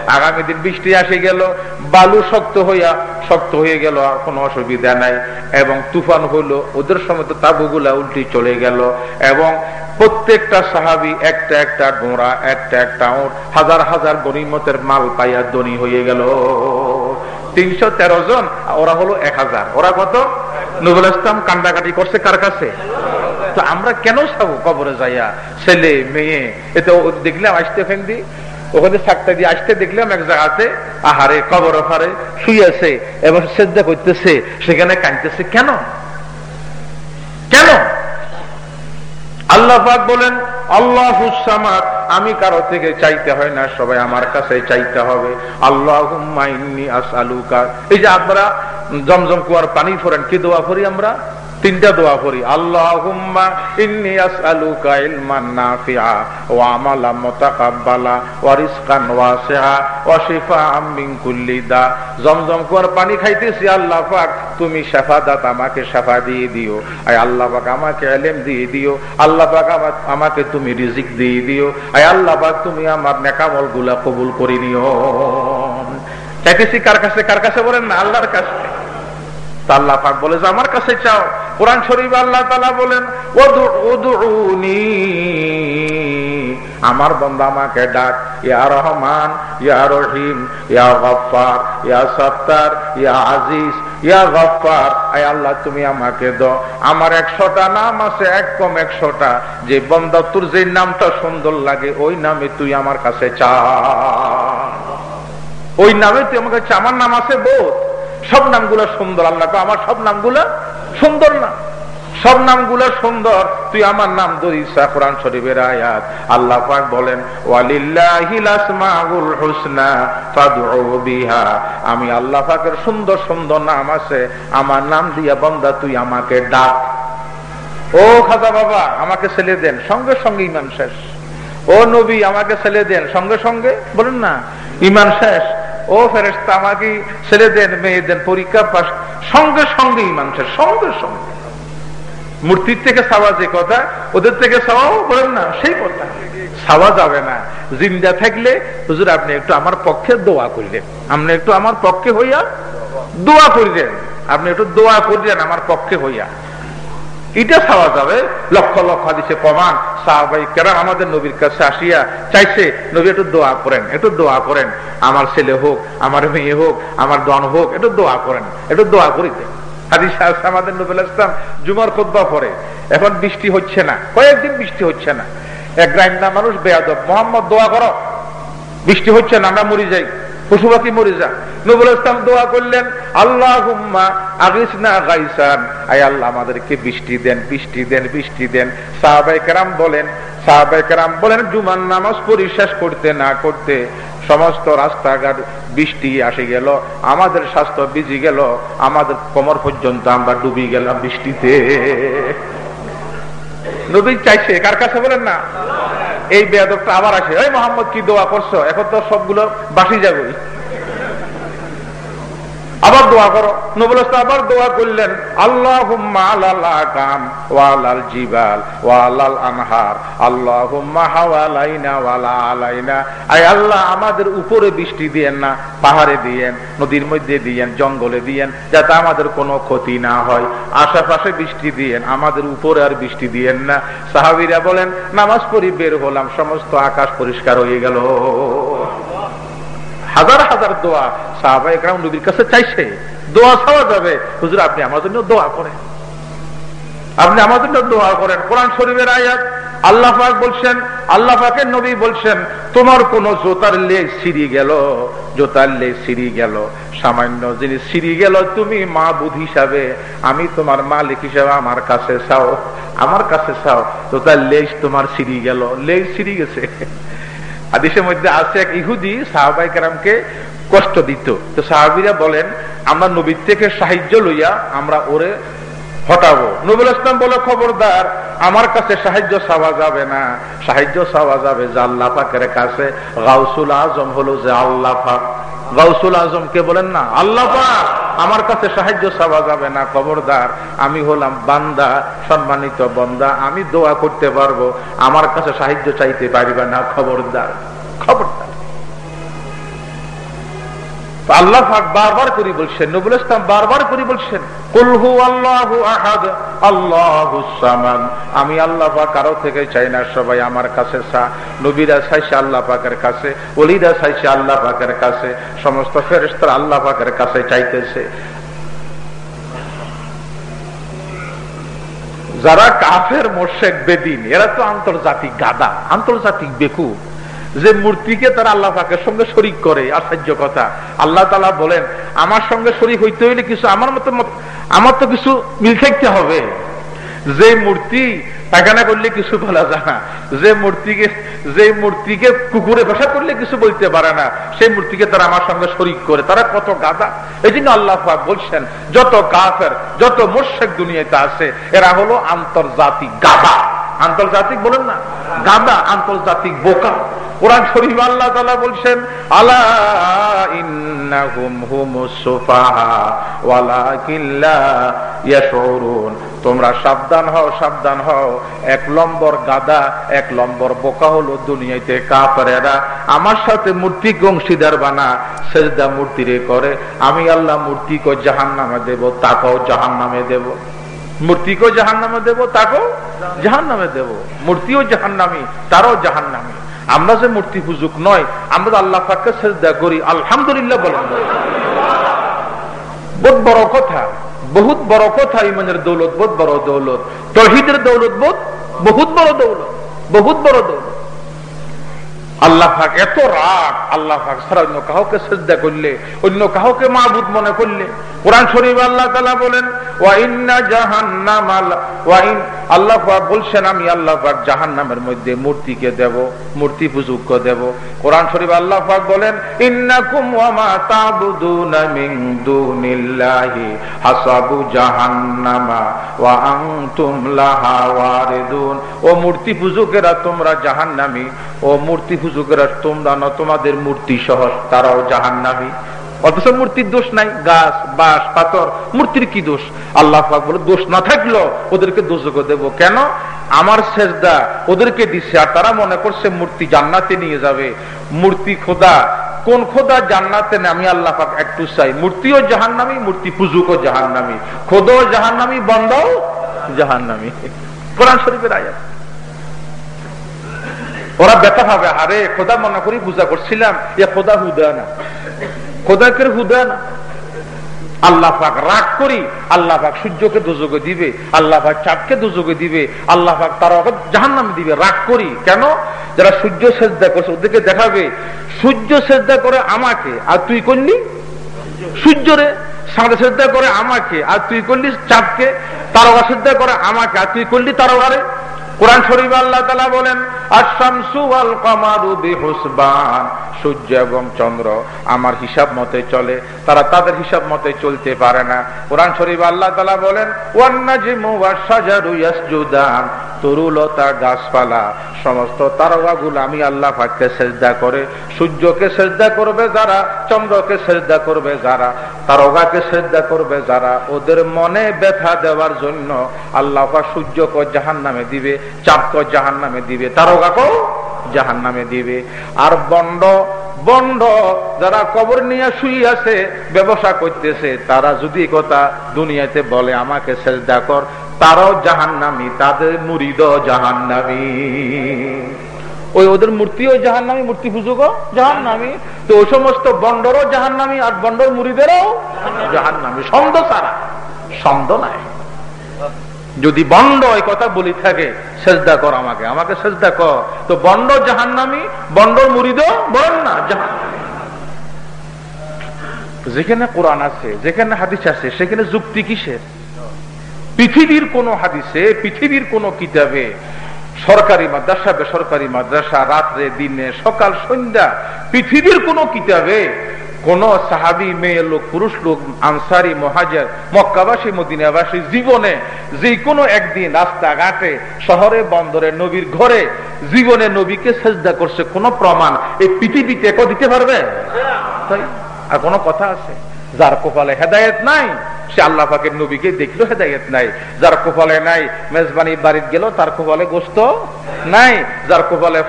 আগামী দিন বৃষ্টি আসে গেল, বালু শক্ত হইয়া শক্ত হয়ে গেল, আর কোনো অসুবিধা নাই। এবং তুফান হইল, ওদের সময় তো তাবুগুলা উল্টি চলে গেল। এবং প্রত্যেকটা সাহাবি একটা একটা গোড়া একটা একটা হাজার হাজার গরিমতের মাল পাইয়া দনি হয়ে গেল। তিনশো তেরো জন ওরা হলো এক হাজার। ওরা কত? নজরুল ইসলাম কান্দাকাটি করছে কার কাছে? তো আমরা কেন চাবো কবরে যাইয়া? ছেলে, মেয়ে এতে দেখলাম আসতে ফেন্দি। ওখানে সাকটা দিয়ে আসতে দেখলাম এক জায়গাতে, আহারে, কবর ফারে শুয়েছে এবং শ্রদ্ধা করতেছে, সেখানে কাঁদতেছে। কেন? কেন? আল্লাহ বলেন আল্লাহ আমি কারও থেকে চাইতে হয় না, সবাই আমার কাছে চাইতে হবে। আল্লাহ আসালুকা এই যে আপনারা জমজম কুয়ার পানি ফোরেন কি দোয়া করি আমরা? তিনটা দোয়া করি পানি খাইতেছি, আল্লাহ তুমি আমাকে শাফা দিয়ে দিও। আয় আল্লাহ আমাকে ইলম দিয়ে দিও। আল্লাহ আমাকে তুমি রিজিক দিয়ে দিও। আয় আল্লাহ তুমি আমার নেকামলগুলা কবুল করে নিও। চাইতেছি কার কাছে কার কাছে বলেন না? আল্লাহর কাছে। আল্লাহ পাক বলে যে আমার কাছে চাও। কোরআন শরীফ আল্লাহ তালা বলেন আমার বন্ধা আমাকে ডাক, ইয়া রহমান, ইয়া রহিম, ইয়া গফার ইয়া সত্তার, ইয়া আজিজ, ইয়া গফার আয় আল্লাহ তুমি আমাকে দাও। আমার একশোটা নাম আছে, এক কম একশোটা। যে বন্ধা তোর যে নামটা সুন্দর লাগে, ওই নামে তুই আমার কাছে চা। ওই নামে তুই আমাকে আমার নাম আছে বোধ। সব নামগুলো সুন্দর। আল্লাহ আমার সব নামগুলো সুন্দর না? সব নামগুলো সুন্দর। তুই আমার নাম দরিসা কোরআন শরীফের আয়াত। আল্লাহ পাক বলেন আমি আল্লাহ পাকের সুন্দর সুন্দর নাম আছে। আমার নাম দিয়া বন্দা, তুই আমাকে ডাক। ও খাজা বাবা, আমাকে ছেলে দেন। সঙ্গে সঙ্গে ইমান শেষ। ও নবী, আমাকে ছেলে দেন। সঙ্গে সঙ্গে, বলেন না, ইমান শেষ। ও ফেরেস্তা আমাকে ছেলে দেন মেয়ে দেন পরীক্ষা পাস, সঙ্গে সঙ্গে শেষ সঙ্গে সঙ্গে। মূর্তির থেকে সাওয়া যে কথা, ওদের থেকে সাওয়াও বলেন না, সেই কথা। সাওয়া যাবে না। জিন্দা থাকলে, হুজুর, আপনি একটু আমার পক্ষে দোয়া করলেন। আপনি একটু আমার পক্ষে হইয়া দোয়া করলেন। আপনি একটু দোয়া করলেন আমার পক্ষে হইয়া। এটা ছাওয়া যাবে? লক্ষ লক্ষ দিছে প্রমাণ সাহাবাই কেরাম আমাদের নবীর কাছে আসিয়া চাইছে, নবী, একটু দোয়া করেন, একটু দোয়া করেন। আমার ছেলে হোক, আমার মেয়ে হোক, আমার দন হোক, একটু দোয়া করেন, একটু দোয়া করিতে আমাদের নবুল ইসলাম জুমার খোদ্া পরে। এখন বৃষ্টি হচ্ছে না, কয়েকদিন বৃষ্টি হচ্ছে না। এক গ্রামীণ মানুষ বেয়াদব, মোহাম্মদ, দোয়া করো। বৃষ্টি হচ্ছে না, আমরা মরি যাই। পশু পাখি মরে নবুল ইসলাম দোয়া করলেন আল্লাহ আয় আল্লাহ, আমাদেরকে বৃষ্টি দেন বৃষ্টি দেন বৃষ্টি দেন। বলেন বলেন জুমান নামাজ পরিশেষ করতে না করতে সমস্ত রাস্তাঘাট বৃষ্টি আসে গেল, আমাদের স্বাস্থ্য বিজি গেল, আমাদের কোমর পর্যন্ত আমরা ডুবি গেলাম বৃষ্টিতে। নবী চাইছে, কার কাছে বলেন না? এই বেয়াদবটা আবার আসে ওই মোহাম্মদ, কি দোয়া করছ? এখন তো সবগুলো বাসি যাবে আবার দোয়া করো। নবুল আবার দোয়া করলেন আল্লাহ ওয়ালাল জিবাল ওয়ালাল আনহার। আল্লাহ হাওয়ালাইনা ওয়ালা আলাইনা। আল্লাহ, আমাদের উপরে বৃষ্টি দিয়েন না, পাহাড়ে দিয়েন, নদীর মধ্যে দিয়েন, জঙ্গলে দিয়েন, যাতে আমাদের কোনো ক্ষতি না হয়। আশেপাশে বৃষ্টি দিয়েন, আমাদের উপরে আর বৃষ্টি দিয়েন না। সাহাবিরা বলেন, নামাজ পড়ি বের হলাম, সমস্ত আকাশ পরিষ্কার হয়ে গেল। হাজার হাজার দোয়া সাহাবা একরাম নবীর কাছে চাইছে। দোয়া চাওয়া যাবে। হুজুর, আপনি আমার জন্য দোয়া করেন। আপনি আমার জন্য দোয়া করেন। কোরআন শরীফের আয়াত, আল্লাহ পাক বলছেন, আল্লাহ পাকের নবী বলছেন, তোমার কোন জোতার লেগ সিঁড়ি গেল, জোতার লেগ সিঁড়ি গেল। সামান্য জিনিস সিঁড়ি গেল, তুমি মা বুধ হিসাবে, আমি তোমার মালিক হিসাবে আমার কাছে চাও, আমার কাছে চাও। জোতার লেজ তোমার সিঁড়ি গেল। লেগ সিঁড়ি গেছে। হাদিসের মধ্যে আছে, এক ইহুদি সাহাবাই কারামকে কষ্ট দিত। তো সাহাবিরা বলেন, আমরা নবীর থেকে সাহায্য লইয়া আমরা ওরে হটাবো। নবুল ইসলাম বলে, খবরদার, আমার কাছে সাহায্য চাওয়া যাবে না। সাহায্য চাওয়া যাবে যে আল্লাহ পাকের কাছে। গাউসুল আজম হলো যে আল্লাহ পাক। গাউসুল আজম কে বলেন, না, আল্লাহ পাক। আমার কাছে সাহায্য চাওয়া যাবে না, খবরদার। আমি হলাম বান্দা, সম্মানিত বন্দা, আমি দোয়া করতে পারব। আমার কাছে সাহায্য চাইতে পারিবে না, খবরদার। খবরদার। আল্লাহ বারবার করে বলছেন, নবুল ইসলাম বারবার করে বলছেন কুলহু আল্লাহু আহাদ, আল্লাহু সামান আমি আল্লাহ পাক কারও থেকে চাই না, সবাই আমার কাছে চা নবীরা চাইছে আল্লাহ পাকের কাছে অলিরা চাইছে আল্লাহ পাকের কাছে, সমস্ত ফেরেস্তার আল্লাহ পাকের কাছে চাইতেছে। যারা কাফের মোর্শেক বেদিন, এরা তো আন্তর্জাতিক গাদা, আন্তর্জাতিক বেকু যে মূর্তিকে তারা আল্লাহ পাকের সঙ্গে শরিক করে, আশ্চর্য কথা। আল্লাহ তালা বলেন, আমার সঙ্গে শরিক হইতে হইলে কিছু আমার মতো আমার তো কিছু মিল থাকতে হবে। যে মূর্তি পায়খানা করলে কিছু বলা যায় না। যে মূর্তিকে যে মূর্তিকে কুকুরে ভাষা করলে কিছু বলতে পারে না। সেই মূর্তিকে তারা আমার সঙ্গে শরিক করে। তারা কত গাদা এই জন্য আল্লাহ বলছেন, যত কাফের, যত মোর্শেক দুনিয়াতে আছে, এরা হলো আন্তর্জাতিক গাদা আন্তর্জাতিক বলেন না? গাদা আন্তর্জাতিক বোকা। কোরআন শরীফ আল্লাহ তালা বলছেন, আলা ইন্নাহুম তোমরা সাবধান হও সাবধান হও। এক লম্বর গাদা, এক লম্বর বোকা হলো দুনিয়াতে কাফেরেরা। আমার সাথে মূর্তি অংশীদার বানা, সেজদা মূর্তিরে করে। আমি আল্লাহ মূর্তিকে জাহান নামে দেব, তাকেও জাহান নামে দেব। মূর্তিকেও জাহান নামে দেব, তাকেও জাহান নামে দেব। মূর্তিও জাহান নামি তারও জাহান নামি আমরা যে মূর্তি পুজুক নয়, আমরা আল্লাহ পাককে শ্রদ্ধা করি, আলহামদুলিল্লাহ বলেন বহুত বড় কথা, বহুত বড় কথা ইমানের দৌলত, বহুত বড় দৌলত। তহিদের দৌলত বহুত বহুত বড় দৌলত, বহুত বড় দৌলত। আল্লাহ পাক এত রাগ, আল্লাহ পাক ছাড়া অন্য কাউকে শ্রদ্ধা করলে, অন্য কাউকে মাহবুদ মনে করলে। কোরআন শরীফ আল্লাহ তালা বলেন ওয়াইন্না জাহান্নাম ওয়াইন আল্লাহ পাক বলছেন, আমি আল্লাহ পাক জাহান্নামের মধ্যে মূর্তিকে দেব, মূর্তি পুজুকে দেব। কোরআন শরীফ আল্লাহ পাক বলেন, ইন্নাকুম ওয়া মা তাবুদুনা মিন দুনিল্লাহি হাসাবু জাহান্নামা ওয়া আনতুম লাহা ওয়ারিদুন। ও মূর্তি পূজকেরা তোমরা জাহান্নামী, ও মূর্তি পূজকেরা তোমরা না তোমাদের মূর্তি সহ, তারাও জাহান্নামী। অথচ মূর্তির দোষ নাই, গাছ বাস পাথর, মূর্তির কি দোষ? আল্লাহ বলে, দোষ না থাকল ওদেরকে দোষক দেব। কেন? আমার শেষদা ওদেরকে দিচ্ছে আর তারা মনে করছে মূর্তি জান্নাতে নিয়ে যাবে। মূর্তি খোদা, কোন খোদা জান্নাতে আমি আল্লাহ পাক একটু চাই। মূর্তিও জাহান নামি মূর্তি পুজুকও জাহান নামি খোদও জাহান নামি বন্ধও জাহান নামি কোরআন শরীফের আয়াত। ওরা ব্যথা পাবে আরে, খোদা মনে করি পূজা করছিলাম। খোদা হুদা না। খোদাকে হুদা না। আল্লাহ পাক রাগ করি, আল্লাহ পাক সূর্যকে দুযোগে দিবে, আল্লাহ পাক চাঁদকে দুযোগে দিবে, আল্লাহ পাক তারা জাহান নামে দিবে। রাগ করি। কেন? যারা সূর্য সেজদা করছে, ওদেরকে দেখাবে, সূর্য সেজদা করে আমাকে, আর তুই করলি? সূর্যরে সাঁড়ে শ্রদ্ধা করে আমাকে, আর তুই করলি চাঁদকে? তারকা শ্রদ্ধা করে আমাকে, আর তুই করলি তারকারে কোরআন শরীফ আল্লাহ তালা বলেন সূর্য এবং চন্দ্র আমার হিসাব মতে চলে, তারা তাদের হিসাব মতে চলতে পারে না। কোরআন শরীফ আল্লাহ তালা বলেন তরুলতা গাছপালা, সমস্ত তারকাগুলো আমি আল্লাহ পাককে সেজদা করে, সূর্যকে সেজদা করবে যারা, চন্দ্রকে সেজদা করবে যারা, তারকাকে সেজদা করবে যারা। ওদের মনে ব্যথা দেওয়ার জন্য আল্লাহ সূর্যকে জাহান নামে দিবে, চাঁদকে জাহান নামে দিবে তারকাকেও জাহান নামে দিবে। আর বন্ড বন্ড যারা কবর নিয়ে শুই আছে, ব্যবসা করতেছে, তারা যদি কথা দুনিয়াতে বলে, আমাকে সেজদা কর তারাও জাহান্নামি, তাদের মুরিদ জাহান্নামি। ওই ওদের মূর্তিও জাহান্নামি, মূর্তি পুজোগ জাহান্নামি। তো ওই সমস্ত বন্ডরও জাহান্নামি, আর বন্ডর মুড়িদেরও জাহান্নামি। ছন্দ তারা ছন্দ নাই। যদি বন্ড এই কথা বলি থাকে, সেজদা কর আমাকে আমাকে সেজদা কর। তো বন্ড জাহান্নামি, বন্ডর মুড়িদ বলেন না, জাহান্নামি। যেখানে কোরআন আছে, যেখানে হাদিস আছে, সেখানে যুক্তি কিসের? পৃথিবীর কোন হাদিসে, পৃথিবীর কোন কিতাবে সরকারি মাদ্রাসা, বেসরকারি মাদ্রাসা, রাত্রে, দিনে, সকাল, সন্ধ্যা, পৃথিবীর কোন কিতাবে কোন সাহাবি, মেয়ে লোক, পুরুষ লোক, আনসারি, মহাজার, মক্কাবাসী, মদিনাবাসী জীবনে যে কোনো একদিন রাস্তাঘাটে, শহরে, বন্দরে, নবীর ঘরে জীবনে নবীকে সেজদা করছে, কোন প্রমাণ এই পৃথিবীতে দিতে পারবে? তাই? আর কোনো কথা আছে? যার কপালে হেদায়ত নাই, সে আল্লাহ পাকের নবীকে দেখল হেদায়ত নাই। যার কপালে নাই মেজবানি বাড়ির গেল তার কপালে গোস্ত নাই। যার কপালে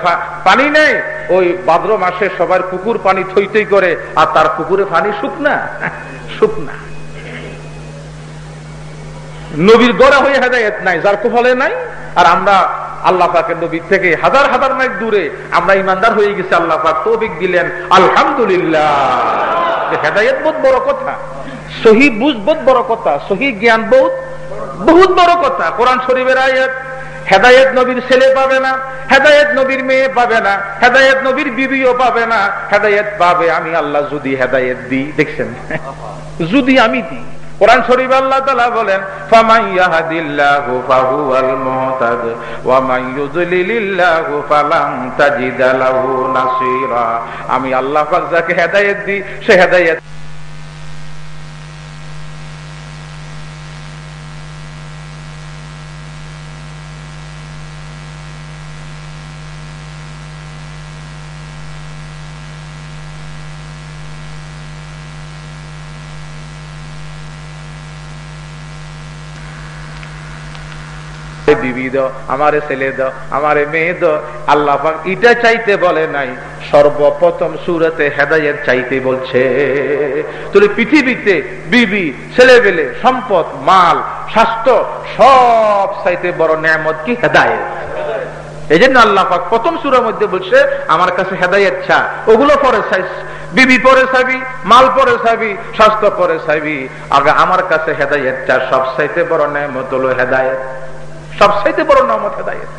পানি নেই, ওই ভাদ্র মাসে সবার পুকুর পানি থই থই করে, আর তার পুকুরে পানি শুকনা শুকনা নবীর গড়া হয়ে হেদায়ত নাই, যার কপালে নাই। আর আমরা আল্লাহ পাকের নবীর থেকে হাজার হাজার মাইল দূরে আমরা ইমানদার হয়ে গেছি, আল্লাহ পাক তৌফিক দিলেন, আলহামদুলিল্লাহ। হেদায়ত বহুত বড় কথা, সহি বুঝ বড় কথা, সহি জ্ঞান বহুত বহুত বড় কথা। কোরআন শরীফের আয়াত, হেদায়েত নবীর ছেলে পাবে না, হেদায়েত নবীর মেয়ে পাবে না, হেদায়েত নবীর বিবিও পাবে না, হেদায়েত পাবে আমি আল্লাহ যদি হেদায়ত দিই, দেখছেন? যদি আমি দিই। কোরআন শরীফ আল্লাহ তালা বলেন আমি আল্লাহ যাকে হেদায়ত দিই সে হেদায়েত বিবি দাও, আমারে ছেলে দাও, আমারে মেয়ে দাও। আল্লাহ এটা চাইতে বলে নাই। সর্বপ্রথম সুরতে হেদায়েত চাইতে বলছে তুই পৃথিবীতে বিবি ছেলে বেলে সম্পদ, মাল, স্বাস্থ্য সব চাইতে বড় নিয়ামত কি? হেদায়েত। এই জন্য আল্লাহ প্রথম সুরের মধ্যে বলছে, আমার কাছে হেদায়েত চা। ওগুলো পরে চাইছ বিবি পরে চাবি, মাল পরে চাবি, স্বাস্থ্য পরে চাবি। আগে আমার কাছে হেদায়েত চা। সব চাইতে বড় নিয়ামত হলো হেদায়েত। সবসাইতে বড় নমত হেদায়ত।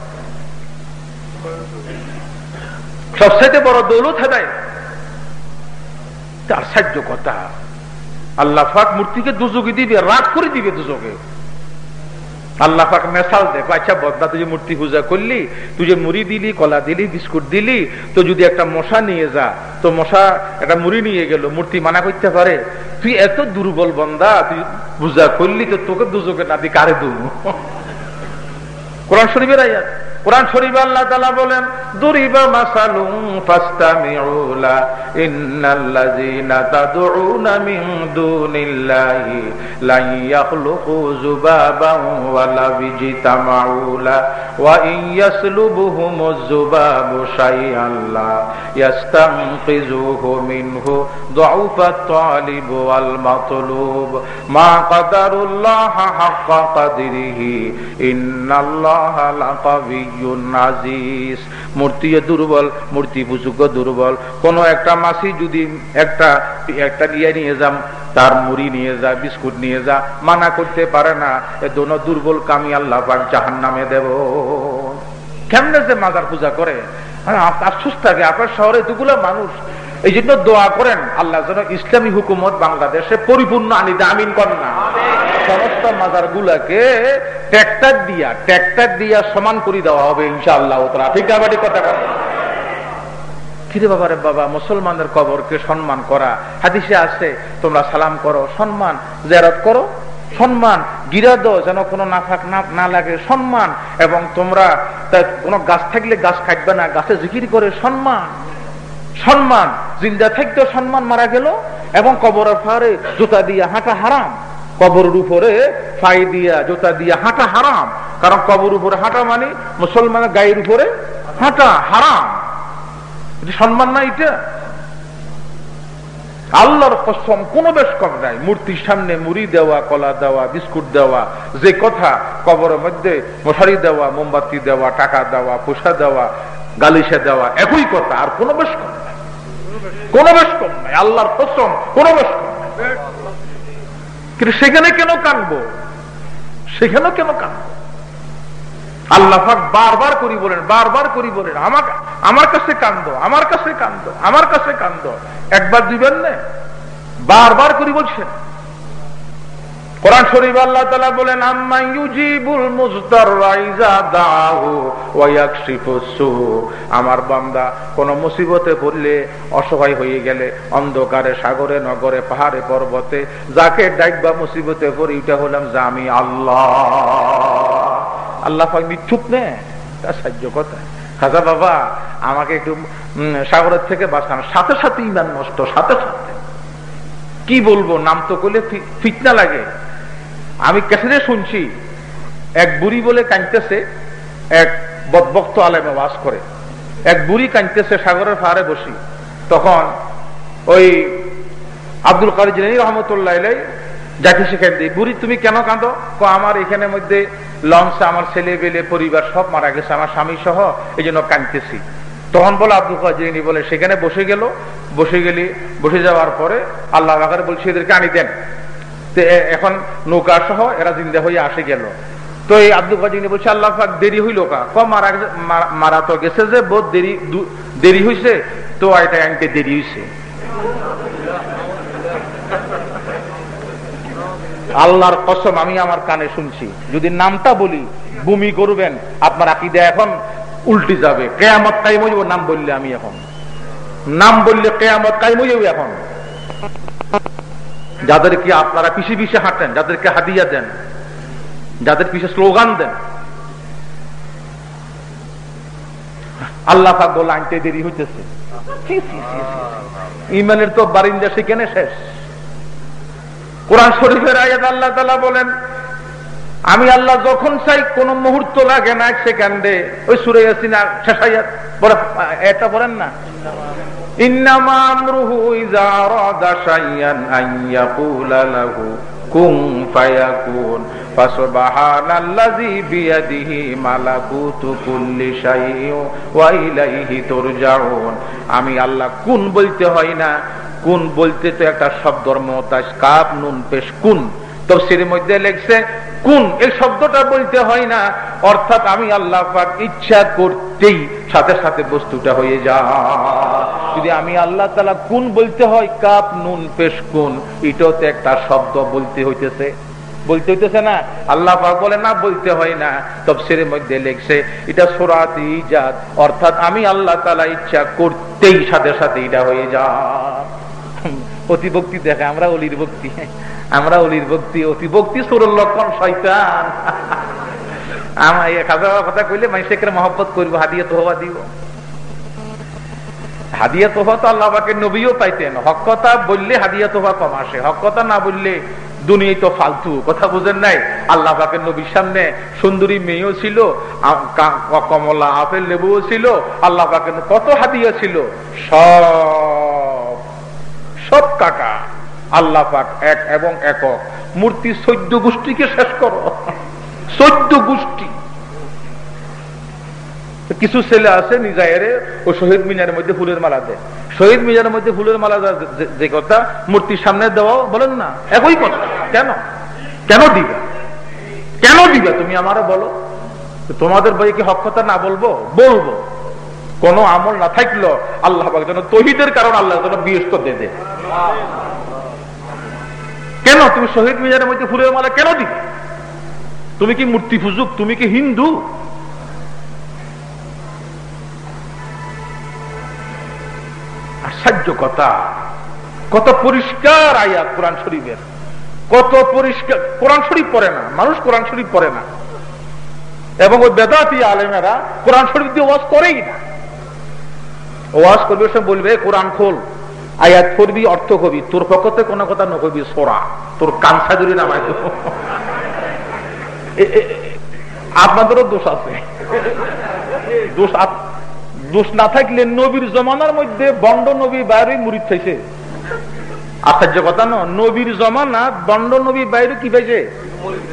সবসাইতে বড় দৌলত হেদায়ত। সাহায্য কথা। আল্লাহ ফাক মূর্তিকে দুযোগে দিবে, রাগ করে দিবে দুযোগে। আল্লাহ পাক মেসাল দে আচ্ছা বদলা তুই মূর্তি পূজা করলি, তুই যে মুড়ি দিলি, কলা দিলি, বিস্কুট দিলি তো যদি একটা মশা নিয়ে যা, তো মশা, একটা মুড়ি নিয়ে গেল, মূর্তি মানা করতে পারে। তুই এত দুর্বল বন্দা, তুই পূজা করলি, তো তোকে দুযোগে না দি কারে দেবো কোরআন শরীফের আয়াত। কোরআন শরীফ আল্লাহ তাআলা বলেন, দুরিবা মাসালুম ফাস্তামিউলা, ইন্নাল্লাযীনা তাদউনা মিন দুনিল্লাহি লা ইয়াখলুকু যুবাবান ওয়ালা বিজতামাউলা, ওয়া ইন ইয়াসলুবুহুমুজ যুবাবু শাইআন লা ইয়াস্তানকিযুহু মিনহু দুআফাত তালিব ওয়াল মাতলুব, মা কাদারুল্লাহ হাক্কা কাদরিহি, ইন্নাল্লাহা আজিজ। দুর্বল, মূর্তি দুর্বল। একটা মাসি যদি একটা একটা নিয়ে যাম, তার মুড়ি নিয়ে যা, বিস্কুট নিয়ে যা, মানা করতে পারে না, এ দোনো দুর্বল কামি আল্লাহ পাক জাহান নামে দেব। কেমনে যে মাজার পূজা করে? আফসোস থাকে, আপনার শহরে দুগুলো মানুষ। এই জন্য দোয়া করেন, আল্লাহ যেন ইসলামী হুকুমত বাংলাদেশে পরিপূর্ণ আনিতে আমিন করেন না। সমস্ত মাজার গুলাকে ট্র্যাক্টার দিয়া ট্র্যাক্টার দিয়া সমান করে দেওয়া হবে ইনশাআল্লাহ তোরা ঠিক আবার কথা কিরে বাবারে বাবা, মুসলমানদের কবরকে সম্মান করা। হাদিসে আছে, তোমরা সালাম করো, সম্মান জেরত করো, সম্মান গিরা দো যেন কোনো নাফাক না লাগে, সম্মান। এবং তোমরা কোনো গাছ থাকলে গাছ কাটবে না, গাছে জিকির করে সম্মান। সম্মান, জিন্দা থাকতেও সম্মান মারা গেল, এবং কবরের ফারে জুতা দিয়ে হাঁটা হারাম। কবরের উপরে ফাই দিয়া, জুতা দিয়া হাঁটা হারাম। কারণ কবর উপরে হাঁটা মানে মুসলমানের গায়ের উপরে হাঁটা হারাম। এটা সম্মান না এটা? আল্লাহর কসম, কোন বেশ কম নাই। মূর্তির সামনে মুড়ি দেওয়া, কলা দেওয়া, বিস্কুট দেওয়া, যে কথা কবরের মধ্যে মশারি দেওয়া, মোমবাতি দেওয়া, টাকা দেওয়া, পোষা দেওয়া, গালিশা দেওয়া, একই কথা, আর কোন বেশ কম নাই। কোন বেশ কম নাই। আল্লাহর কসম, কোন বেশ কম নাই। কিন্তু সেখানে কেন কাঁদবো? সেখানে কেন কাঁদবো? আল্লাহ বারবার করি বলেন, বারবার করি বলেন আমার আমার কাছে কান্দ আমার কাছে কান্দ আমার কাছে কান্দ একবার দিবেন না? বারবার করি বলছেন। কোরআন শরীফ আল্লাহ বলেন আম্মা ইউজিবুল আমার বান্দা, কোন মুসিবতে পড়লে, অসহায় হয়ে গেলে, অন্ধকারে, সাগরে, নগরে, পাহাড়ে, পর্বতে, যাকে ডাকবা মুসিবতে পড়ি এটা হলাম যে আমি আল্লাহ। আল্লাহ পাক মিথ্যুক নে তার সাহায্য কথা খাজা বাবা, আমাকে একটু সাগরের থেকে বাঁচানো। সাথে সাথে ইমান নষ্ট, সাথে সাথে। কি বলব, নাম তো করলে ফিটনা লাগে। আমি ক্যাসেটে শুনছি, এক বুড়ি বলে কাঁদতেছে, এক বদবক্ত আলেমে বাস করে। এক বুড়ি কাঁদতেছে সাগরের পাহাড়ে বসি। তখন ওই আব্দুল কারি জিনী রহমতুল্লাহ যাকে সেখানে দিই, বুড়ি, তুমি কেন কাঁদো? আমার এখানে মধ্যে লঞ্চে, আমার ছেলে বেলে পরিবার সব মারা গেছে, আমার স্বামী সহ এই জন্য কাঁদতেছি। তখন বলে আব্দুল কাজিনী বলে, সেখানে বসে গেল। বসে গেলি, বসে যাওয়ার পরে আল্লাহ বাকারে বলছে, এদেরকে আনি দেন। এখন নৌকা সহ এরা জিন্দা হয়ে আসে গেল। তো এই আব্দুল কাজিনী বলছে, আল্লাহ দেরি হইল কা? ক মারা মারা- মারা তো গেছে যে, বহুত দেরি দেরি হয়েছে তো এটা আনতে দেরি হয়েছে আল্লাহর কসম, আমি আমার কানে শুনছি। যদি নামটা বলি বমি করবেন আপনার আকিদা এখন উল্টি যাবে। কেয়ামত কাইম হইব, নাম বললে আমি এখন। নাম বললে কেয়ামত কাইম হইব এখন। যাদেরকে আপনারা পিছিয়ে পিছিয়ে হাঁটেন, যাদেরকে হাদিয়া দেন, যাদের পিছিয়ে স্লোগান দেন। আল্লাহ বলে আনতে দেরি হইতেছে। ইমানের তো বারিন্দা সেখানে শেষ। কোরআন শরীফের আয়াত আল্লাহ তালা বলেন, আমি আল্লাহ যখন চাই, কোন মুহূর্ত লাগে না এক সেকেন্ডে ওই সুরে আসিনা শেষ আয়াত এটা বলেন না? আমি আল্লাহ কুন বলতে হয় না। কুন বলতে তো একটা শব্দর মতাজ কাপ, নুন, পেশ, কুন তফসিরের মধ্যে লেখছে, কুন এই শব্দটা বলতে হয় না। অর্থাৎ আমি আল্লাহ পাক ইচ্ছা করতেই সাথে সাথে বস্তুটা হয়ে যা যদি আমি আল্লাহ তালা কুন বলতে হয়, কাপ, নুন, পেশ কুন এটাও তো একটা শব্দ বলতে হইতেছে। বলতে হইতেছে না, আল্লাহ বলে না, বলতে হয় না। তফসিরের মধ্যে লেখছে, এটা সোরাত ইজাদ অর্থাৎ আমি আল্লাহ তালা ইচ্ছা করতেই সাথে সাথে এটা হয়ে যা অতিভক্তি দেখে, আমরা অলির ভক্তি। আমরা অলির ভক্তি অতিভক্তি সুরর লক্ষণ শয়তান। আমার হাজার কথা কইলে মানুষকে মহব্বত করব, হাদিয়া তোহবা দিব। হাদিয়া তোহা তো আল্লাহ নবীও পাইতেন। হক কথা বললে হাদিয়া তোহা কম আসে হক কথা না বললে দুনিয়ায় তো ফালতু। কথা বুঝেন নাই? আল্লাহ পাকের নবীর সামনে সুন্দরী মেয়েও ছিল কমলা আপেল লেবুও ছিল, আল্লাহ পাকের কত হাদিয়া ছিল? সব সব কাকা। আল্লাহ পাক এক এবং একক। মূর্তি চোদ্দ গোষ্ঠীকে শেষ করো। চোদ্দ গোষ্ঠী। কিছু ছেলে আছে নিজায়ের ও শহীদ মিনারের মধ্যে ফুলের মালা দেয়। শহীদ মিনারের মধ্যে ফুলের মালা যে- কথা, মূর্তির সামনে দেওয়া বলেন না, একই কথা। কেন? কেন দিবে? কেন দিবে? তুমি আমারও বলো। তোমাদের বই কি হক কথা না বলব? বলব। কোন আমল না থাকল, আল্লাহ যেন তহিদের কারণ আল্লাহ যেন বিয়স্ত দে। কেন? তুমি শহীদ মিনারের মধ্যে ফুলের মালা কেন দিবে? তুমি কি মূর্তি পুজুক? তুমি কি হিন্দু? আশ্চর্য কথা কত পরিষ্কার আয়াত কোরআন শরীফের। কত পরিষ্কার, কোরআন শরীফ পড়ে না, মানুষ কোরআন শরীফ পড়ে না। এবং ওই বেদাতি আলেমেরা কোরআন শরীফ দিয়ে ওয়াজ করেই না। ওয়াজ করবে সে বলবে কোরআন খোল, আয়াত করবি অর্থ কবি, তোর পক্ষতে কোনো কথা নকবি, সোরা, তোর কানসা এ- এ- আপনাদেরও দোষ আছে। দোষ দোষ না থাকলে নবীর জমানার মধ্যে বন্ড নবী বাইরে মুড়িদ খাইছে। আশ্চর্য কথা ন নবীর জমানা বন্ড নবী বাইরে কি পাইছে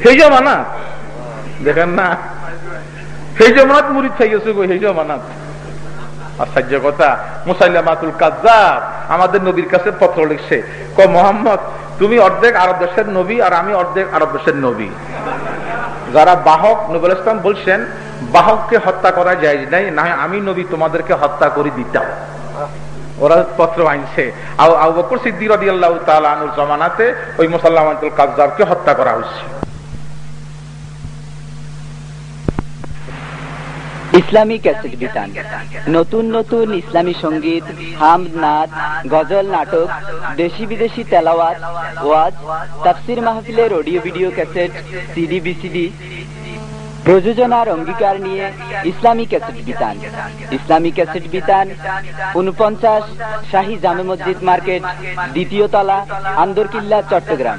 সেই জমানা। দেখেন না, সেই জমানাত মুড়িদ খাইছে গো, সেই জমানাত। আশ্চর্য কথা, মুসাইলামাতুল কাজ্জাব আমাদের নবীর কাছে পত্র লিখছে, ক মোহাম্মদ, তুমি অর্ধেক আরব দেশের নবী আর আমি অর্ধেক আরব দেশের নবী। যারা বাহক, নবুল ইসলাম বলছেন বাহককে হত্যা করা যায় নাই, না আমি নবী তোমাদেরকে হত্যা করে দিতাম। ওরা পত্র আনছে। জমানাতে ওই মুসাল্লামাতুল কাজ্জাবকে হত্যা করা হয়েছে। ইসলামী ক্যাসেট বিতান। নতুন নতুন ইসলামী সংগীত হামদ নাচ, গজল, নাটক, দেশি বিদেশি তেলাওয়াত, ওয়াজ, তাফসির মাহফিলের audio video cassette, CD, VCD প্রযোজনার অঙ্গীকার নিয়ে ইসলামী ক্যাসেট বিতান। ইসলামী ক্যাসেট বিতান উনপঞ্চাশ শাহী জামে মসজিদ মার্কেট, দ্বিতীয় তলা, আন্দরকিল্লা, চট্টগ্রাম।